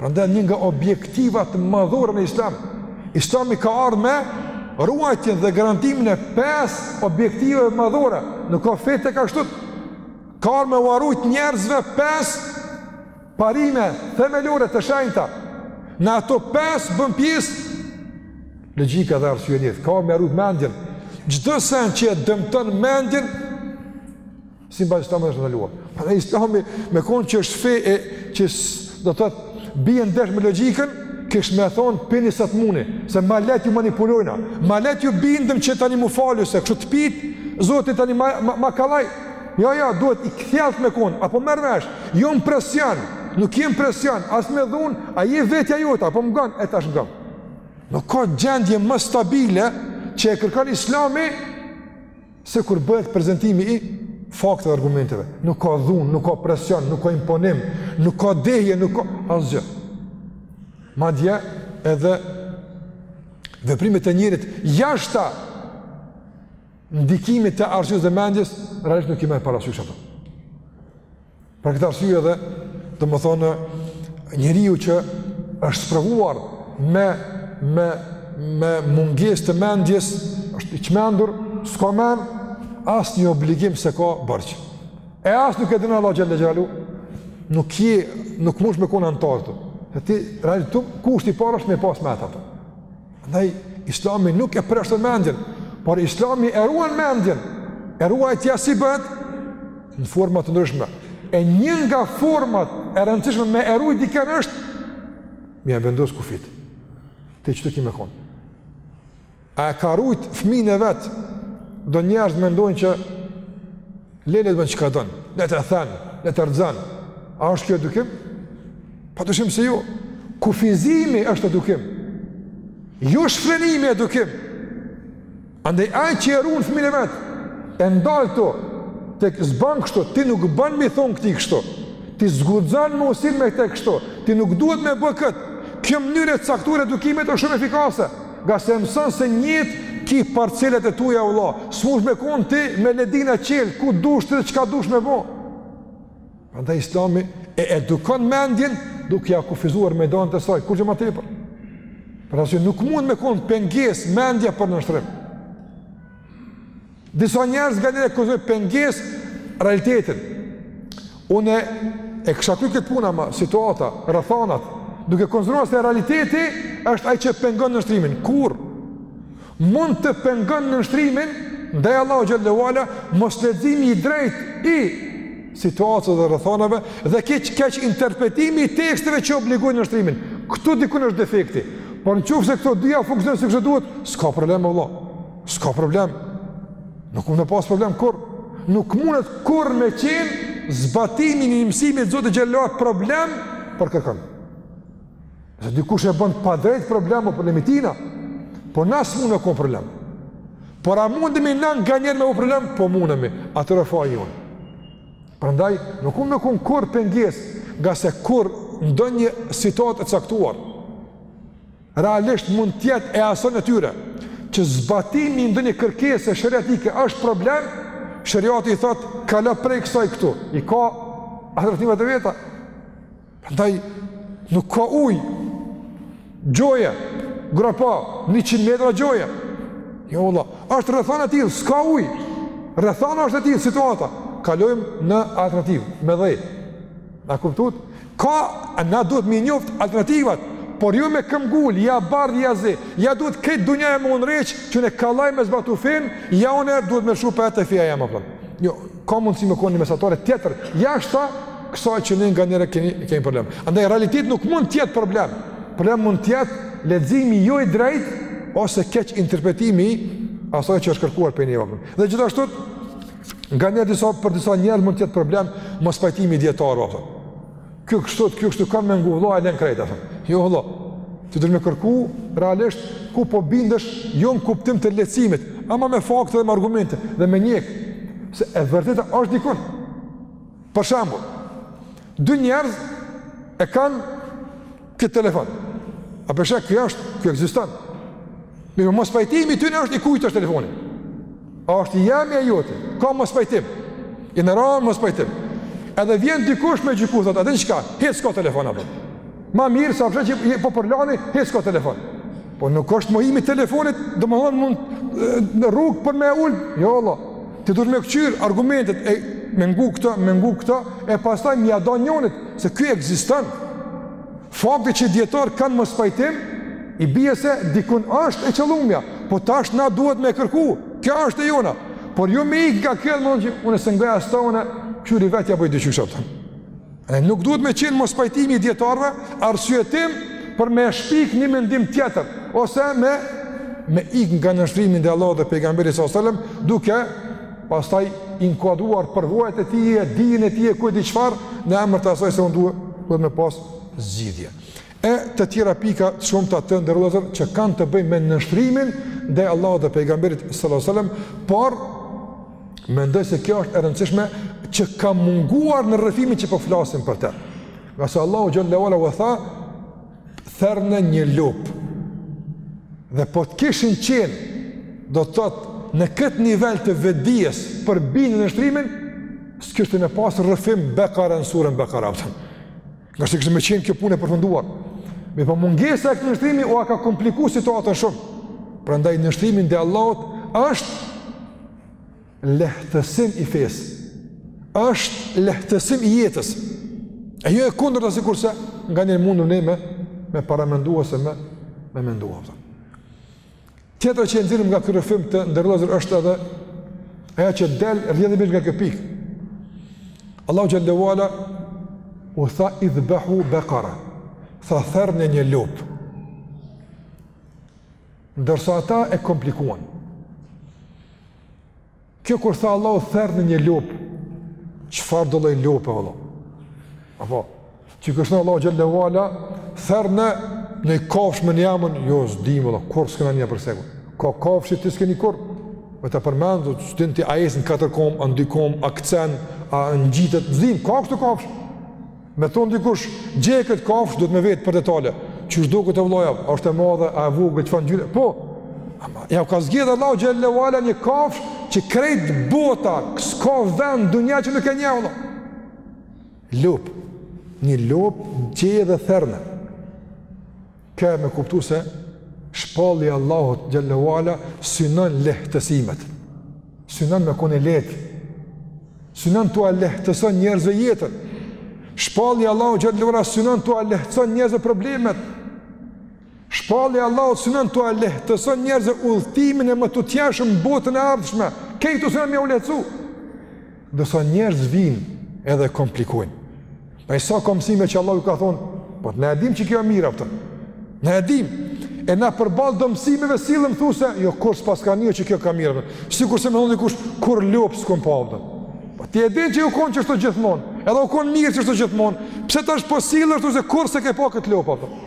Prandaj një nga objektivat madhore në islam, islami ka ardhë me ruajtjen dhe garantimin e pesë objektivave madhore, nuk ka fete ka shtut, ka ardhë me ua rujt njerëzve pesë parime themelore të shenjta, në ato pesë bën pjesë logjika dhe arsyeja e njerit, ka ardhë me e rujt mendjen, çdo sen që e dëmton mendjen, Simbas Islamit është ndaluar. Prandaj Islami me kon që është fe që do të thotë bie ndesh me logjikën, kish me thon pini sa të muni, se më lehtë ju manipulojna. Më lehtë ju bindim që tani me u falu se kështu të pit, Zoti tani ma, ma, ma kollaj. Jo, jo, duhet i kthjellt me kon, a po merr vesh. Jo në presion, nuk je n'presion, as me dhunë, a je vetja jota, a po më ngon, e tash më ngon. Nuk ka gjendje më stabile që e kërkon Islami Se kur bëhet prezentimi i fakte dhe argumenteve, nuk ka dhunë, nuk ka presion, nuk ka imponim, nuk ka dehje, nuk ka asgjë. Madje edhe veprimet e njerit jashta ndikimit të arsyes dhe mendjes, realisht nuk i merr parasysh ato. Për këtë arsye edhe, domethonë, njeriu që është sprovuar me me me mungesë të mendjes, është i çmendur, s'ka mend, asnjë obligim s'e ka borxh. E as nuk e dënon Allahu xhel-le xhelaluhu. Nuk je, nuk mund me kon antar këtu. Ti realisht kushti i parë është me i pas mendtë. Andaj, islami nuk e përjashton mendjen, por islami e ruan mendjen, e ruajtja si bëhet, në forma të ndryshme. E një nga format e rëndësishme me e ruaj dikën është, me ia vendosë kufijtë. Te qitu ki me konë. A e ka rujt fëmin e vet, do njerëz mendojnë që Le, le të bën çka don, le të then, le të rrxon. A është kjo edukim? Padyshim se jo. Kufizimi është edukim. Jo shfrenimi edukim. Andaj ai që e ruan fëmijën e vet, e ndal këtu, tek s'ban kështu, ti nuk bën me i thon këtij kështu. Ti s'guxon me u sill me këtë kështu. Ti nuk duhet me bë kët. Kjo mënyrë e caktuar e edukimit është shumë efikase. Ngase mëson se në jetë ki parcelat e tuja, vlla, s'mush me konë ti me ledina çelë, ku dush ti dhe çka dush me bo. Andaj islami e edukon mendjen duke ja kufizuar mejdanet e saj, kurgja ma tepër. Për këtë arsye nuk mund me konë pengesë mendja për nënshtrim. Disa njerëz nganjëherë e konsiderojnë pengesë realitetin. Unë e kisha kry këtë punë, ama, situata, rrethanat, duke konsideruar se realiteti është ai që pengon nënshtrimin. Kur mund të pengon nënshtrimin ndaj Allahut xhel-le ve ala, mosleximi i drejtë i situatës dhe rrethanave, dhe keq, keqinterpretimi i teksteve që obligojnë nënshtrimin. Këtu dikun është defekti. Por në qoftë se këto dyja funksionojnë sikurse duhet, s'ka problem, vlla. S'ka problem, nuk mund me pas problem kurrë, nuk mundet kurrë me qenë zbatimi i mësimit Zotit xhel-le ve ala problem për kërkën. Nëse dikush e bën padrejt problem o problem i tina, po na s'mund me kon problem. Por a mundemi ne nganjëherë me bo problem? Po mundemi, atëherë faji jonë. Prandaj, nuk mund me kon kurrë pengesë, ngase kur ndonjë situatë e caktuar, Realisht mund të jetë e asaj natyre që zbatimi i ndonjë kërkese sheriatike është problem, sheriati i thotë kalo prej kësaj këtu. I ka alternativat e veta. Prandaj nuk ka ujë. Gjoje, gropo, 100 metra gjoje. Jo valla, është rrethanë e tillë, s'ka ujë. Rrethana është e tillë situata. Kalojmë në alternativë, me dhe. Na kuptuat? Ka, na duhet me i njoft alternativat, por jo me këmbëngul, ja bardh, ja zi, ja duhet krejt dunjaja me u ndreq, që ne kollaj me zbatu fenë, ja unë duhet me lëshu pe te feja jeme, apo. Jo, ka mundësi me kon ni mesatare tjetër, jashta kësaj që ne nganjëherë kemi, kemi problem. Andaj, realitet nuk mund të jetë problem, problem mund të jetë leximi jo i drejtë, ose keqinterpretimi i asaj që është kërkuar prej neve. Dhe gjithashtu, Nganjëherë disa, për disa njerëz mund të jetë problem mospajtimi i dijetarëve apo. Ky kështu, ky kështu kon me ngu valla e lën krejt apo. Jo vëlla. Ti duhet me kërku realisht ku po bindesh, jo në kuptim të lehtësimit, ama me fakte dhe me argumente dhe me njek se e vërteta është dikun. Për shembull, dy njerëz e kanë Këtë telefon. A po e sheh, kjo është, kjo ekziston. Mirëpo mospajtimi i tyne është i kujt është telefoni. A është i jemi a i joti. Ka mospajtim. Jena ra n'mospajtim. Edhe vjen dikush me gjyku, thot, a e din çka, hiç s'ka telefon, apo. Ma mirë, se po shoh që po përlani, hiç s'ka telefon. Po nuk është mohimi i telefonit, domethënë mund në rrugë për me ul, jo valla. Ti duhet me këqyr argumentet e me ngu këtë, me ngu këtë e pastaj me ia dhon njonit se ky ekziston. Fakti që dijetarët kanë mospajtim i bie se dikun është e qëllumja, po tash na duhet me kërku. Kjo është e jona. Por jo me ik nga kjo, me thon që unë s'e ngoj asnjonin, këqyri vet, ja bëj diqysh apo. E nuk duhet me qenë mospajtimi i dijetarëve, arsyetim për me shpik një mendim tjetër, ose me, me ik nga nënshtrimi ndaj Allahut dhe pejgamberit s.a.s. duke pastaj inkuadruar përvojat e tije, dijen e tije, ku e di çfarë, në emër të asaj se unë duhet, duhet me pas zgjidhje. E të tjera pika të shumta të nderuar vëllezër që kanë të bëjnë me nënshtrimin ndaj Allahut dhe pejgamberit sallallahu alajhi wasallam, por mendoj se kjo është e rëndësishme që ka munguar në rrëfimin që po flasim për të. Ngase Allahu xhelle ue ala u tha therrne një lopë. Dhe po të kishin qenë, do të thotë në këtë nivel të vedijes për bindjen, nënshtrimin, s'kishte me pas rrëfim Bekare në suren Bekare. Ngase kishte me qenë kjo punë e përfunduar. Mirëpo mungesa e këtij nënshtrimi ua ka kompliku situatën shumë. Prandaj nënshtrimi ndaj Allahut është lehtësim i fesë. është lehtësim i jetës. E jo e kundërta sikurse nganjëherë mundemi ne me, me paramendua ose me, me mendua, a kupton. Tjetra që e nxjerrim nga ky rrëfim të nderuar vëllezër është edhe ajo që del rrjedhimisht nga kjo pikë. Allahu xhelle ue ala u tha idhbahu baqara. Tha therrni një lopë. Ndërsa ata e komplikuan. Kjo kur tha Allahu therrne një lopë, çfarëdo lloj lope vlla. Apo, që kish thonë Allahu xhelle ue ala, therrne një kafshë me një emën, jo s'dimë vlla, kurrë s'kena nie për të askund. Ka kafshë që ti s'ke ni kurrë, me ta përmend, s'din ti a ec në katër kom, a në dy kom, a këcen, a ngjitet, s'dim, ka kështu kafshë. Me thonë dikush, gjeje këtë kafshë, duhet me vet për detale. Qysh duket vlla, a është e madhe, a e vogël, çfarë ngjyre? Po, ama, jau ka zgjedh Allahu xhelle ue ala një kafshë që krejt bota, s'ka vend n'dunja që nuk e njeh, vlla. Lopë, një lopë gjeje dhe therrne. Kjo e me kuptu se shpallja e Allahut xhelle ue ala synon lehtësimet. Synon me konë e lehtë. Synon t'ua lehtëson njerëzve jetën. Shpallja e Allahut xhelle ue ala synon t'ua lehtëson njerëzve problemet. Shpallja e Allahut synon t'ua lehtëson njerëzve udhëtimin e mëtutjeshëm n'botën e ardhshme. Krejt synon me jau lehtësu. Ndërsa njerëz vijnë edhe e komplikojnë. Pa sa ka mësime që Allahu ka thonë, po ne e dimë që kjo është mirë, a kupton. Ne e dimë. E na përballë do mësimeve sillemi thuse jo kurrë s'paskam nie që kjo ka mirë. Sikurse me thonë dikush kurrë lopë s'kom pa, a kupton. Po ti e din që u kon qështu gjithmonë. Edhe u kon mirë qështu gjithmonë. Pse tash po sillesh thuse kurrë s'e ke pa këtë lopë, a kupton.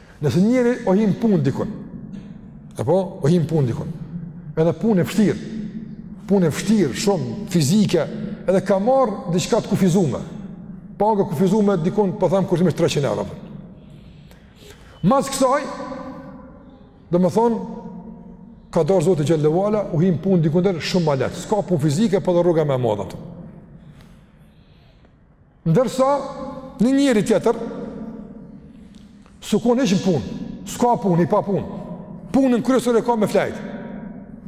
Nëse njeri o hi n'punë dikun, apo o hi n'punë dikun, edhe punë e vështirë, punë e vështirë, shumë, fizike, edhe ka marrë diçka të kufizume, paga kufizume dikun, po thom, kushtimisht 300 euro. Mas kësaj, domethonë, ka dhonë Zoti xhelle ue ala, u hi n'punë dikun edhe shumë ma e lehtë, s'ka punë fizike, po edhe rroga ma e madhe, Ndërsa, një njeri tjetër, s'u kon hiç në punë, s'ka punë, i papunë, punën kryesore e ka me flajtë.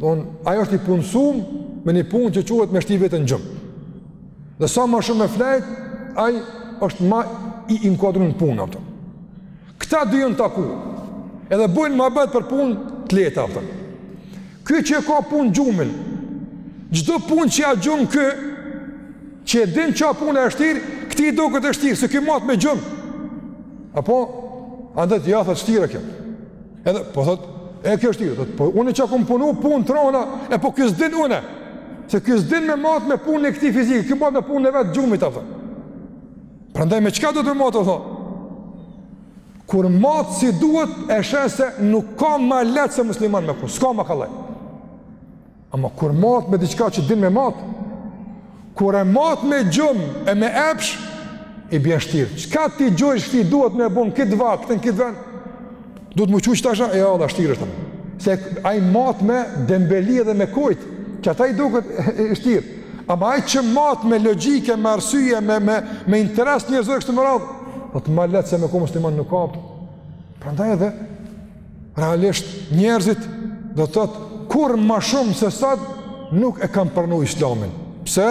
Don, ai është i punësum me një punë që quhet me shti veten gjumë. Dhe sa ma shumë me flajtë, ai është ma i inkuadrun në punë, a kupton. Këta dy janë taku, edhe bojnë muhabet për punë të lehta, a kupton. Ky që e ka punë gjumin, çdo punë që ja gjun ky, që e din qa punë e shtirë, këtij i doket e shtirë, se ky matë me gjumë. Apo, andët, ja, thotë shtirë e kjo. Edhe, po thotë, e kjo shtirë, thotë, po unë çka kam punu punë të rona, e po ky s'din une, se ky s'din me matë me punën e këtij fizike, ky matë me punën e vet gjumit, a thotë. Prandaj me çka duhet me matë, a thëtë? Kur matë si duhet, e sheh se nuk ka ma lehtë se musliman me kon, s'ka ma kallaj. Ama kur matë me diçka që din me matë, kur e matë me gjumë e me epsh, i bjen shtirë. Çka t'i gjojsh ti duhet me u bo në këtë vakt, këtë në këtë vend, duhet m'u çu tash, e ala, shtirë është. Se ai matë me dembeli dhe me kojtë, qata i duket e shtirë. Ama ai që matë me logjikë, me arsye, me, me, me interes njerëzor kështu me radhë, Po thotë ma lehtë se me kon musliman nuk ka. Prandaj edhe realisht njerëzit do të thotë kurrë më shumë se sot nuk e kanë pranuar Islamin. Pse?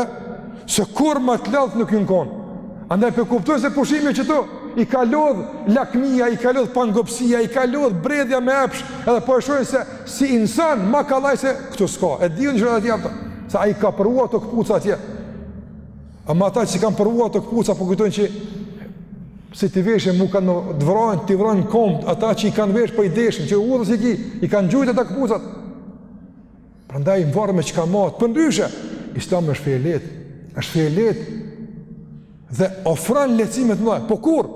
Se kurrë më të lodht nuk janë kon. Andaj po kuptojnë se pushimi qitu i ka lodh lakmia, i ka lodh pangopësia, i ka lodh bredhja me epsh, edhe po e shohin se si insan ma kallaj se këtu s'ka. E din që ata janë. Se ai ka provu ato këpuca atje. Ama ata që s'i kanë provu ato këpuca, po kujtojnë që si t'i veshin, nuk kanë t'i vrajnë, t'i vrajnë komët, ata që i kanë veshë po i deshin, që u i ki, i kanë gjujtë ato këpucat. Prandaj mvaret me çka matë, përndryshe, islami është fe e lehtë, është fe e lehtë, dhe ofron lehtësime të mëdha, po kur?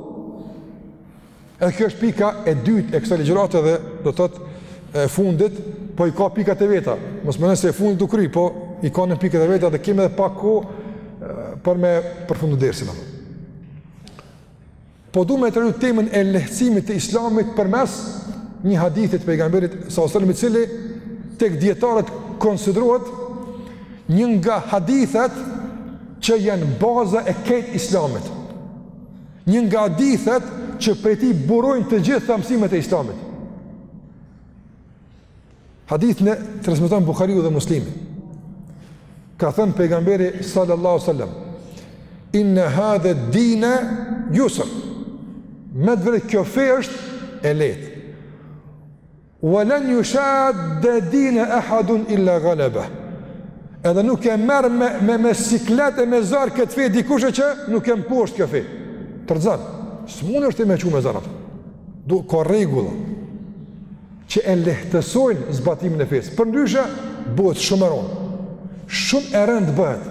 Edhe kjo është pika e dytë e kësaj ligjërate dhe do të thotë e fundit, po i ka pikat e veta. Mos mendoni se e fundit u kry, po i ka nënpikat e veta dhe kemi edhe pak kohë për me përfundu dersin. Po du me trajtu temën e lehtësimit të islamit përmes një hadithi të pejgamberit sallallahu alajhi wasallam i cili tek dijetarët konsiderohet një nga hadithet që janë baza e krejt islamit. Një nga hadithet që prej tij burojnë të gjitha mësimet e Islamit. Hadithin e transmeton Buhariu dhe Muslimi. Ka thënë pejgamberi sallallahu alajhi wasallam: "Inna hadha ad-din yusr." Me të vërtetë kjo fe është e lehtë. Wa lan yushadda dina ahadun illa ghalaba. Edhe nuk e merr me me me siklet e me zor këtë fe dikush që nuk e mposht kjo fe. Të rrëzon, s'mundësh ti me e çu me zor atë. Do ka rregulla që e lehtësojnë zbatimin e fesë. Përndryshe, bëhet shumë e rëndë. Shumë e rëndë bëhet.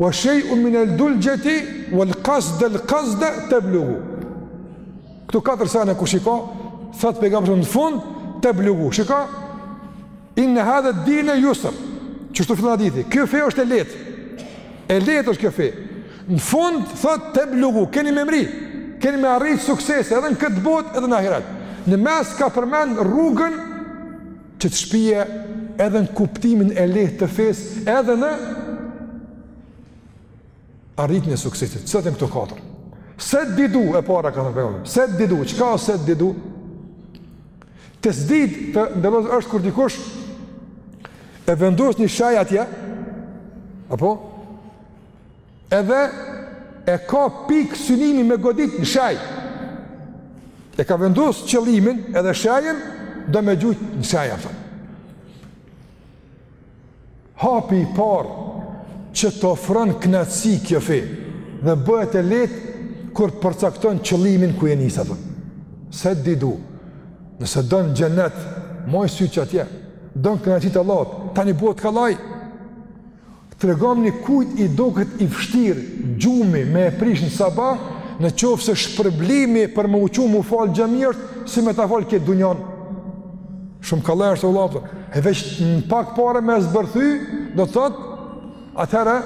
Wa shay'un min al-dulgati wal-qasd al-qasd tablughu. Këto katër sene kush i ka? Thot pejgamberi në fund tablughu. Shiko. Inna hadha ad-din yusr. Qështu fillon hadithi? Kjo fe është e lehtë. E lehtë është kjo fe. Në fund thot tablughu, keni me mrri. Keni me arrit sukses edhe në këtë botë edhe në ahiret. Në mes ka përmend rrugën që të shpije edhe në kuptimin e lehtë të fesë, edhe në arritjen e suksesit, se të në këto katër. Seddidu, e para ka thënë pejgamberi, seddidu, çka o seddidu? Tesdid, të nderuar vëllezër, është kur dikush, e vendos një shaj atje, apo, Edhe e ka pikësynim me godit në shaj. E ka vendos qëllimin edhe shajen do me gjujt në shaj, a kupton. Hapi i parë që të ofron kënaqësi kjo fe dhe bëhet e lehtë kur përcakton qëllimin ku je nis, a kupton. Seddidu, nëse don xhenet, maj sytë atje, don kënaqësi t'Allahut, tani bëhet kallaj, Tregomni kujt i doket i vështirë gjumi me e prish në sabah, në qoftë se shpërblimi për me u çu me u falë në xhami është, si me ta falë këtë dunjan. Shumë kallaj është vallahi, a kupton. E veç ni pak pare me e zbërthy, do të thotë, atëherë,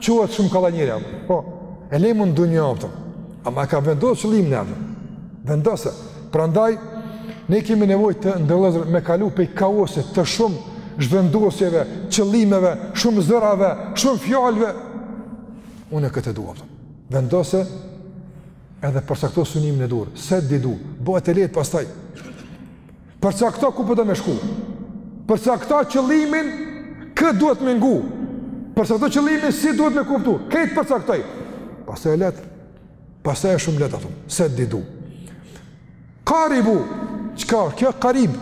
çohet shumë kallaj njeri. Po, e lejmë dunjan, a kupton. Ama e ka vendos qëllimin, a kupton. Vendose. Prandaj, ne kemi nevojë të nderuar vëllezër me kalu pej kaosit të shumë zhvendosjeve, qëllimeve, shumë zërave, shumë fjalve. Unë këtë e dua, vendose edhe përcakto synimin e duhur, seddidu, bohet e lehtë pastaj. Përcakto ku po do me shku? Përcakto qëllimin, kë duhet me ngu? Përcakto qëllimin, si duhet me kuptu? Kejt përcaktoj. Pastaj e lehtë, Pastaj është shumë lehtë, a kupton. Seddidu. Karibu, çka është kjo karibu?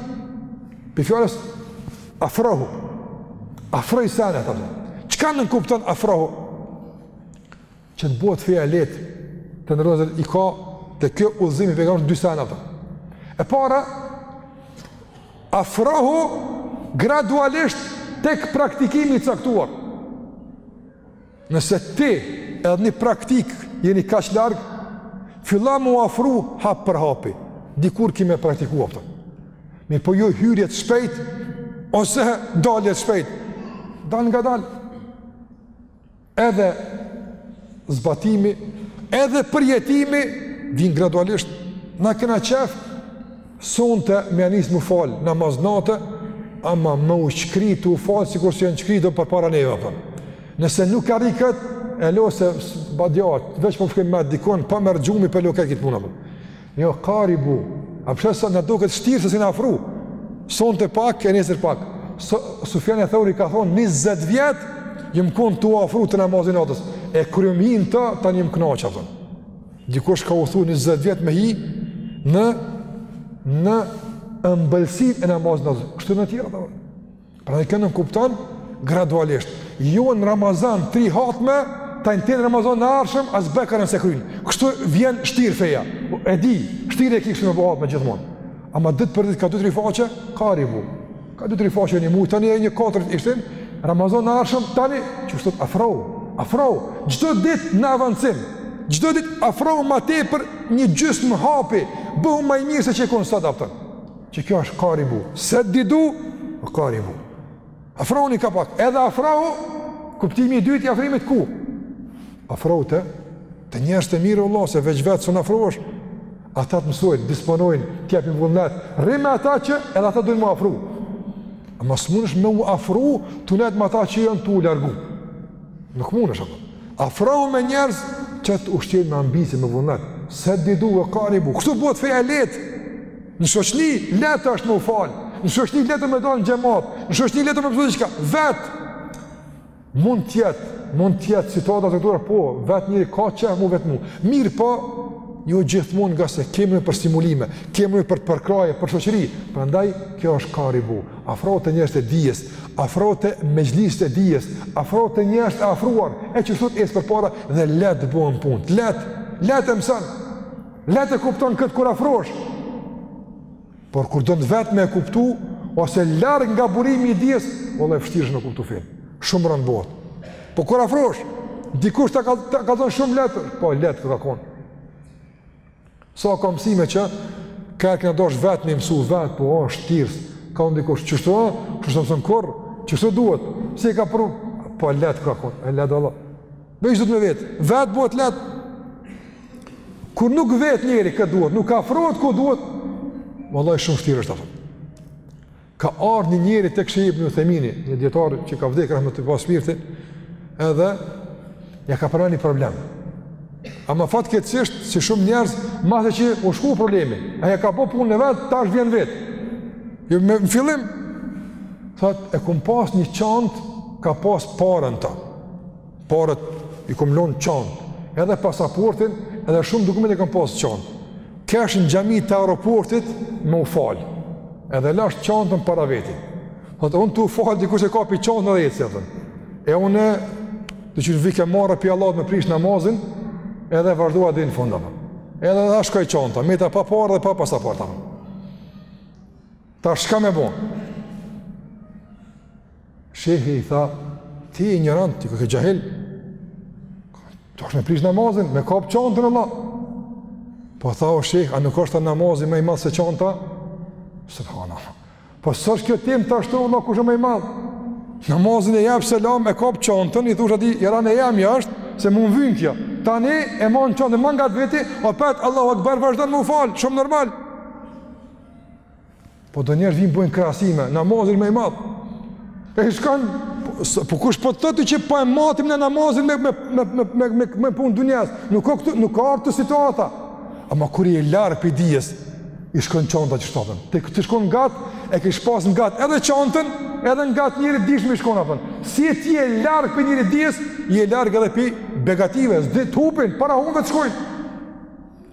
Pej fjalës afrohu. Afroj sanat, a kupton. Çka nënkupton afrohu? Që të bëhet feja e lehtë. Të nderuar vëllezër i ka te kjo udhëzimi i pejgamberit dy sana, a kupton. E para afrohu gradualisht tek praktikimi i caktuar. Nëse ti edhe në praktikë jeni kaq larg, fillo m'u afru hap për hapi. Dikur ki me praktiku, a kupton. Mirëpo jo hyrje të shpejtë ose dalje të shpejtë. Dal nga dal. Edhe zbatimi, edhe përjetimi vijn gradualisht. Na kena qejf Sonte me ja nisë m'u falë namaz nate, ama me u shkri tu u falë, sikur si janë shkri të parët para neve, a kupton. Nëse nuk arri këtë, e lo se badihava, veç po fëkëm me dikon, po merr gjumi po e lo këtë këtë punë, a kupton. Jo, karibu, a përshë sa na doket shtirë se si m'u afru, sonte pak, e nesër pak. So, Sufjan eth-Theuri ka thonë, 20 vjet jom konë tu u afru te namazi i natës, e kur kom hi n'to, tani jom knaqë, a kupton. Dikush ka udhtu 20 vjet me hi në në ëmbëlsinë e namazit t'natës. Kështu në tjera a kupton. Prandaj kjo nënkupton, gradualisht. Jo në Ramazan, tri hatme, tani te Ramazani i ardhshëm, as Bekaren s'e kryn. Kështu vjen shtirë feja. E di, shtirë e kishe me bo hatme gjithmonë. Ama ditë për ditë ka dy tri faqe, karibu. Ka dy tri faqe një muj, tani e një katër i shtin, Ramazanin e ardhshëm, tani, qeshtu afrohu, afrohu, çdo ditë në avancim, çdo ditë afrohu ma tepër një gjysmë hapi, bëhu ma i mirë se që je konë sot, a kupton, qe kjo është karibu, seddidu ue karibu, afrohu një ka pak, edhe afrohu, kuptimi i dytë i afrimit ku, afrohu te, te njerëzit e mirë, vallah, se veç vetë s'un afrohesh, Ata të mësojnë, të disponojnë, të japin vullnet, rri me ata që edhe ata dojnë me u afru. Ama s'mundesh me u afru tu nejtë me ata që janë tu u largu. Nuk mundesh, a kupton. Afrohu me njerëz që të ushqejnë me ambicie, me vullnet. Seddidu ue karibu, kështu bëhet feja lehtë. Në shoqni lehtë është me u falë, në shoqni lehtë me dalë në xhemat, në shoqni lehtë me mësu diçka, vetë. Mund të jetë, mund të jetë situata të këtilla, po vetë njeri ka qejf m'u vetmu. Mirëpo, jo gjithmonë ngase kemi për stimulime, kemi për përkrahje, për shoqëri. Prandaj kjo është karibu. Afrohu te njerëzit e dijes, afrohu te mexhliset e dijes, afrohu te njerëzit e afruar, e qeshtu ec përpara dhe lehtë bëhen punët. Lehtë, lehtë e mëson. Lehtë e kupton këtë kur afrohesh. Por kur don vetë me e kuptu, ose larg nga burimi i dijes, vallah e vështirë është me kuptu fenë, shumë rëndë bohet. Po kur afrohesh, dikush ta, ta kallzon shumë lehtë, po lehtë koka konë. Sa sa, ka mësime që, kur kena dasht vetë me i mësu, vetë, po o, shtirë, ka thonë dikush, qeshtu e, kështu s'e mëson kurrë, qeshtu duhet, si e ka pru, po lehtë koka konë, e lehtë vallah. Veç duhet me vet. Vet bëhet let. Kur nuk vet njeri kë duhet, nuk afrohet ku duhet. Vallai shumë vështirë është atë. Ka ardhur një njeri tek Shejh Ibn Uthejmini, një dijetar që ka vdekur rahmet pastë shpirti, edhe ia ka pru një problem. Ama fatkeqësisht, si shumë njerëz, masi që u shku problemi. Ai e ka bo punën vetë, tash vjen vet. Jo, me, në fillim, thot, e kom pas një çantë, ka pas pare n'ta. paret i kom lonë n'çantë, edhe pasaportën, edhe shumë dokumente i kom pasë n'çantë. Kesh në xhami të aeroportit me u falë, edhe lash çantën para veti. Thotë, unë tu u falë, dikush e kapi çantën edhe eci, thotë. E unë, që m'vike marre prej Allahit me prish namazin, edhe vazhdova deri në fund, thotë. Edhe e lash, shkoi çanta, meta pa pare dhe pa pasaportë. Tash çka me bo? Shehi i tha, ti injorant, ti koke xhahil. U dasht me prish namazin me kap çantën, vlla. Po tha o sheh, a nuk është namazi më i madh se çanta? Subhanallah. Po s'është kjo temë tash, vlla, kush e më i madh? Namazin e jep selam, e kap çantën, i thosh atij, jaran, e jemja është, se mu m'vyn kjo. Tani e man çantën ma ngat veti, apet Allahu Akbar, vazhdon me u fal, shumë normal. Po do njerëz vijnë bojnë krahasime, namazi më i madh. E shkon, po kush po thotë që po e matim na namazin me, me, me, me, me, me, me punë dunjas, nuk ka këtu, nuk ka atë situata. Ama kur je larg prej dijes, i shkon çanta qashtu, a kupton. Të kish shku ngat, e kish pas ngat edhe çantën, edhe ngat njerit t'dijshëm me shku, a kupton. Si je ti larg prej njerit t'dijes, je larg edhe prej begative, zdi të hupin, para hunde të shkojnë.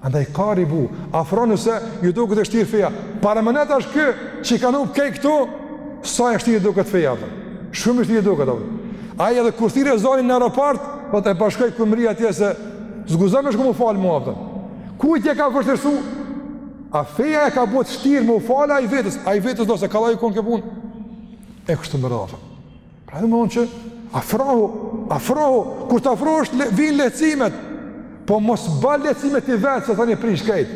Andaj karibu, afronu se ju duket e shtirë feja. Paramendo tash ky që i kanë hup krejt këtu, sa e shtirë i duket feja. A kupton. Shumë e shtirë i duket feja. Ai edhe kur thirre ezani në aeroport, po e bashkoj kur mrri atje se s'guxoj me shku me u falë mo. A kupton. Kush ia ka vështirësu? A feja e ka bo të shtirë me u falë a ai vetes, ai vetes do se kollaj u konë kjo punë. E kështu me radhë. Pra domethënë që afrohu, afrohu, kur të afrohesh le, vijnë lehtësimet, po mos ba lehtësime ti vetë, se tani e prish krejt.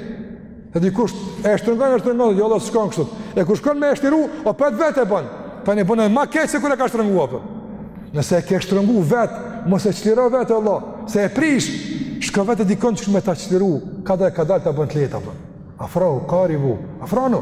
Se dikush e shtrëngon, e shtrëngon, jo vlla s'shkon kështu. E kur shkon me e çliru, apet vetë e bon. Tani e bon edhe ma keq se kur e ka shtrëngu, a kupton. Nëse e ke shtrëngu vetë, mos e çliro vetë vlla, se e prish, shko vete dikon që me ta çliru, kadal kadal ta bon të letë, apo. Afrohu, karibu, afronu.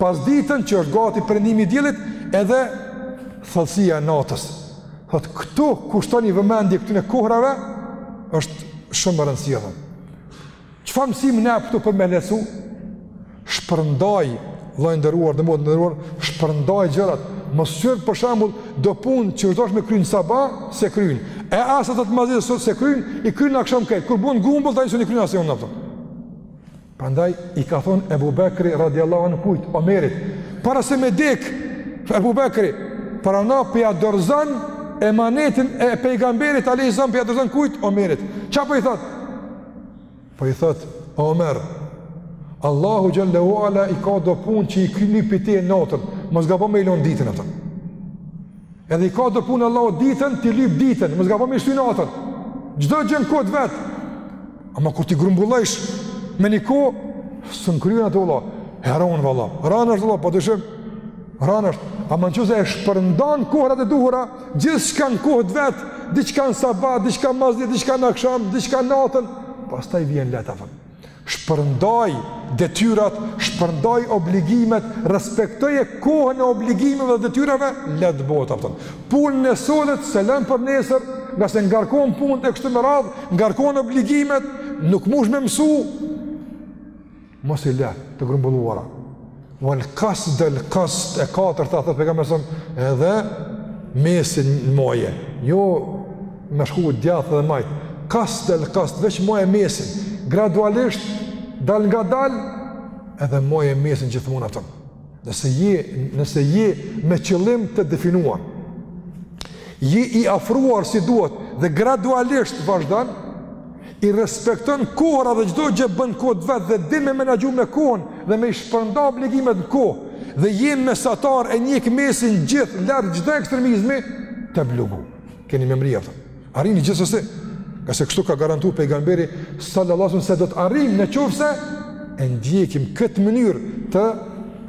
Pasditen që është gati perëndimi i diellit edhe thellësia e natës. Thot këtu kushtoni vëmendje këtyne kohrave është shumë e rëndësishme. Çfarë mësim ne këtu për me lehtësu? Shpërndaj, vëlla i nderuar dhe motër e nderuar, shpërndaj gjërat. Mos shty për shembull do punë që është dashtë me kry në sabah, s'e kryen. E as ato të mazdit sot s'e kryen, i kryen aksham krejt. Kur bën grumbull tani s'un i kryen asnjë nga ato. Prandaj i ka thonë Ebu Bekri radiallahu anhu kujt, Omerit, para se me dek, Ebu Bekri, para na po ja dorëzon emanetin e pejgamberit, alejhi selam po ja dorëzon kujt, Omerit. Çka po i thotë? Po i thotë, Omer, Allahu xhelle ue ala i ka do punë që i lyp pi teje natën, mos gabo me i lon ditën ato. Edhe i ka do punë Allahu ditën, t'i lyp ditën, mos gabo me i shty natën. Çdo gjë në kohë t'vet. Ama kur t'i grumbullojsh me një kohë, s'un kryen ato valla. E ronë valla. Ranë është valla, pa dyshim. Ranë është. Ama në qoftë se e shpërndan kohrat e duhura, gjithçka në kohë t'vet, diçka në sabah, diçka në mazdit, diçka në aksham, diçka natën, pastaj vjen lehtë, a kupton. Shpërndaj detyrat, shpërndaj obligimet, respektoje kohën e obligimeve dhe detyrave, lehtë bohet, a kupton. Punën e sotit s'e lën për nesër, ngase ngarkon punët e kështu me radhë, ngarkon obligimet, nuk mush me mësu, mos i le të grumbulluara. Wal qasd al qasd e katërta thot pejgamberi alejhi selam edhe mesin moje. Jo me shku djathtë dhe majtë. Qasd al qasd veç moje mesin. Gradualisht dalngadal edhe moje mesin gjithmonë, a kupton. Nëse je nëse je me qëllim të definuar. Je i afruar si duhet dhe gradualisht vazhdon i respekton kohërat dhe çdo gjë bën në kohë t'vet dhe din me menaxhu me kohën dhe me i shpërnda obligimet në kohë dhe je mesatar e ndjek mesin gjithë larg çdo ekstremizmi teblugu keni me mrri a kupton arrini gjithsesi ngase kështu ka garantu pejgamberi sallallahu alajhi wasallam se do të arrijmë në qoftë se e ndjekim këtë mënyrë të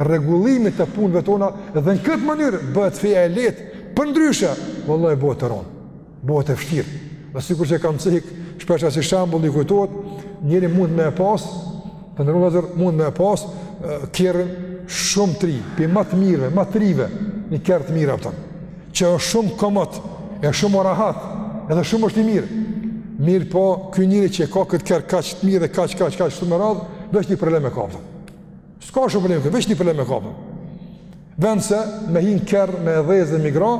rregullimit të punëve tona dhe në këtë mënyrë bëhet feja e lehtë përndryshe vallahi bëhet e rëndë bëhet e fështirë. Dhe sikur që e kam cek shpesh si shembull, ju kujtohet, njeri mund me e pas, të nderuar vëllezër mund me e pas, kerrin shumë t'ri, pi ma të mirve, ma të rive, një kerr të mirë, a kupton, që është shumë komot, e shumë rahat, edhe shumë është i mirë. Mirëpo, ky njeri që e ka këtë kerr kaq të mirë, kaq, kaq, kaq, kështu me radhë, veç një problem e ka, a kupton. S'ka shumë problem, veç një problem e ka, a kupton. Vend se me hi n'kerr, me e dhezë dhe me i gra,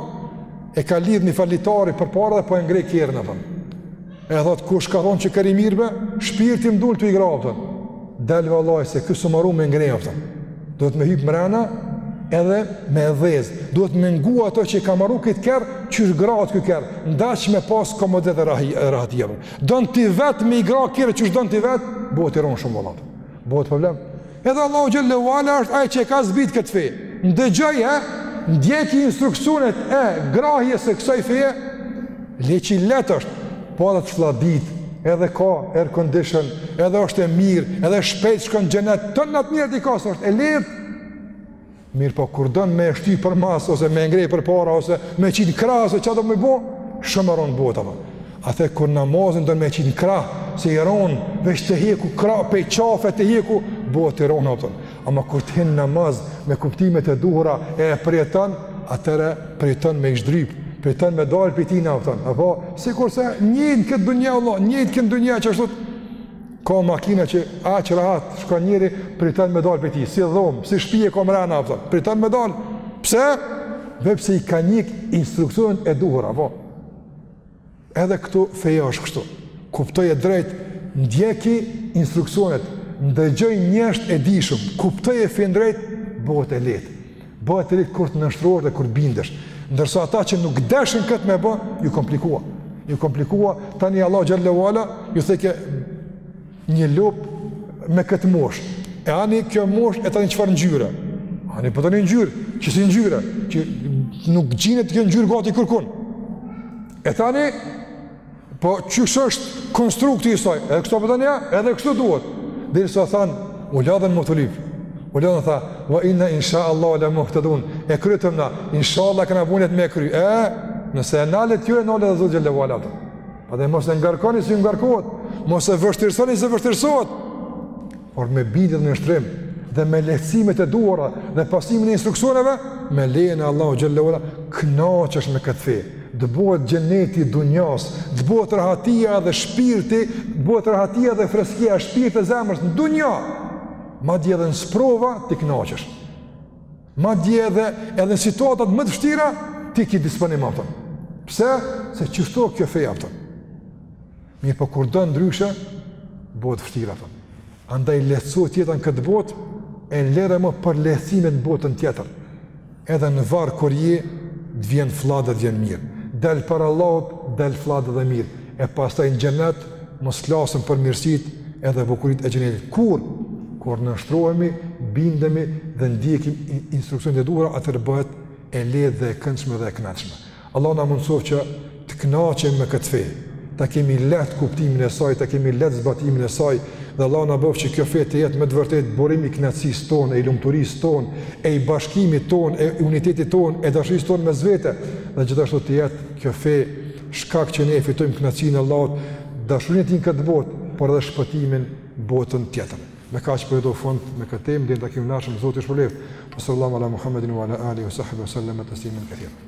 e ka lidhë një farë litari përpara dhe po e ngreh kerrin, apton. E thotë, kush ka thonë që kerri i mirë be, shpirti m'dul tu i gra, apton. Del vallahi se ky s'u maru me ngreh, apton. Duhet me hypë mrena edhe me e dhezë. Duhet me ngu ato që i ka maru këtë kerr, qysh grahet ky kerr. N'daç me pasë komoditet e rahati. Don ti vetë me i gra kerrit, qysh don ti vetë, bëhet i ronë shumë vallahi. Bëhet problem. Edhe Allahu xhele ue ala është ai që e ka zbrit këtë fe. Ndëgjoji e ndjeki instruksionet e grahjes së kësaj feje. Le që e lehtë është, po edhe të flladit, edhe ka air condition, edhe është e mirë, edhe shpejt shkon në xhenet. Ton nat mirë ti ka është e lehtë. Mirëpo kur don me e shty përmas, ose me e ngreh përpara, ose me e qitë në krah, ose ça do me bo, shumë e ronë bohet, apo. Atëherë kur namazin don me e qitë në krah, se i ronë, veç të hjeku krahë, pej qafe të hjeku, bohet i ronë, apton. Ama kur të hinë namaz me kuptimet e duhura e e përjeton, atëherë priton me i zhdryp, priton me dalë pej tina apton, apo, sikurse njëjtë në këtë dunja, Allah, njëjtë në këtë dunja qështu, Ka makina që aq rahat shkon njeri priton me dal pej tij, si dhomë, si shtëpi e ka mrena apton. Priton me dal. Pse? Sepse i ka ndjek instruksionet e duhura apo. Edhe këtu feja është kështu. Kuptoje drejt, ndjeki instruksionet, ndëgjoji njerëzt e dijshëm, kuptoje fenë drejt, bëhet e lehtë. Bëhet e lehtë kur të nënshtrohesh dhe kur bindesh. Ndërsa ata që nuk deshën këtë me bë, ju komplikua. Ju komplikua tani Allahu xhele ue ala ju thojke një lopë me këtë moshë. E ani kjo moshë e tani çfarë ngjyre? Ani po tani ngjyrë, qësi ngjyre, që nuk gjinet kjo ngjyrë gati kërkun. E tani Po qysh është konstrukti i saj? Edhe kështu po tani ja, edhe kështu duhet. Derisa thanë, u lodhën më tu lyp. U lodhën tha, "Wa inna insha Allah la muhtadun." E krytëm na, inshallah kena vullnet me kry. E, nëse e nalet kjo e nalet dhe Zoti xhele ue ala. Andaj mos e ngarkoni se ngarkohet, mos e vështirësoni se vështirësohet. por me bindje nënshtrim dhe me lehtësimet e duhura dhe pasimin e instruksioneve, me lejën e Allahut xhele ue ala, kënaqesh me këtë fe. Të bëhet xheneti i dunjas, të bëhet rahatia dhe shpirti, të bëhet rahatia dhe freskia e shpirtit e zemrës në dunja. Madje edhe në sprova ti kënaqesh. Madje edhe edhe në situatat më të vështira ti ke disponim apton. Pse? Se qështu kjo fe apton. Mirëpo kur do ndryshe, bëhet vështirë, thamë. Andaj lehtësohet jeta në këtë botë, e lere më për lehtësimet në botën tjetër. Edhe në varr kur je, të vjen fllad dhe vjen mirë. Del para Allahut, del fllad edhe mirë. E pastaj në xhenet, mos flasim për mirësitë edhe bukuritë e xhenetit. Kur? Kur nënshtrohemi, bindemi dhe ndjekim instruksionet e duhura, atëherë bëhet e lehtë dhe e këndshme dhe e kënaqshme. Allahu na mundësoftë që të kënaqemi me këtë fe, ta kemi lehtë kuptimin e saj, ta kemi lehtë zbatimin e saj, dhe Allahu na bëftë që kjo fe të jetë me të vërtetë burim i kënaqësisë tonë, i lumturisë tonë, i bashkimit tonë, i unitetit tonë, i dashurisë tonë mes vete, dhe gjithashtu të jetë kjo fe shkak që ne ta fitojmë kënaqësinë e Allahut, dashurinë e tij në këtë botë, por edhe shpëtimin në botën tjetër. Me kaq përfundoj me këtë temë, dhe në takimin e ardhshëm, Zoti ju shpërbleftë, sallallahu ala Muhammedin wa ala alihi wa sahbihi wa sallama tasliman kathir.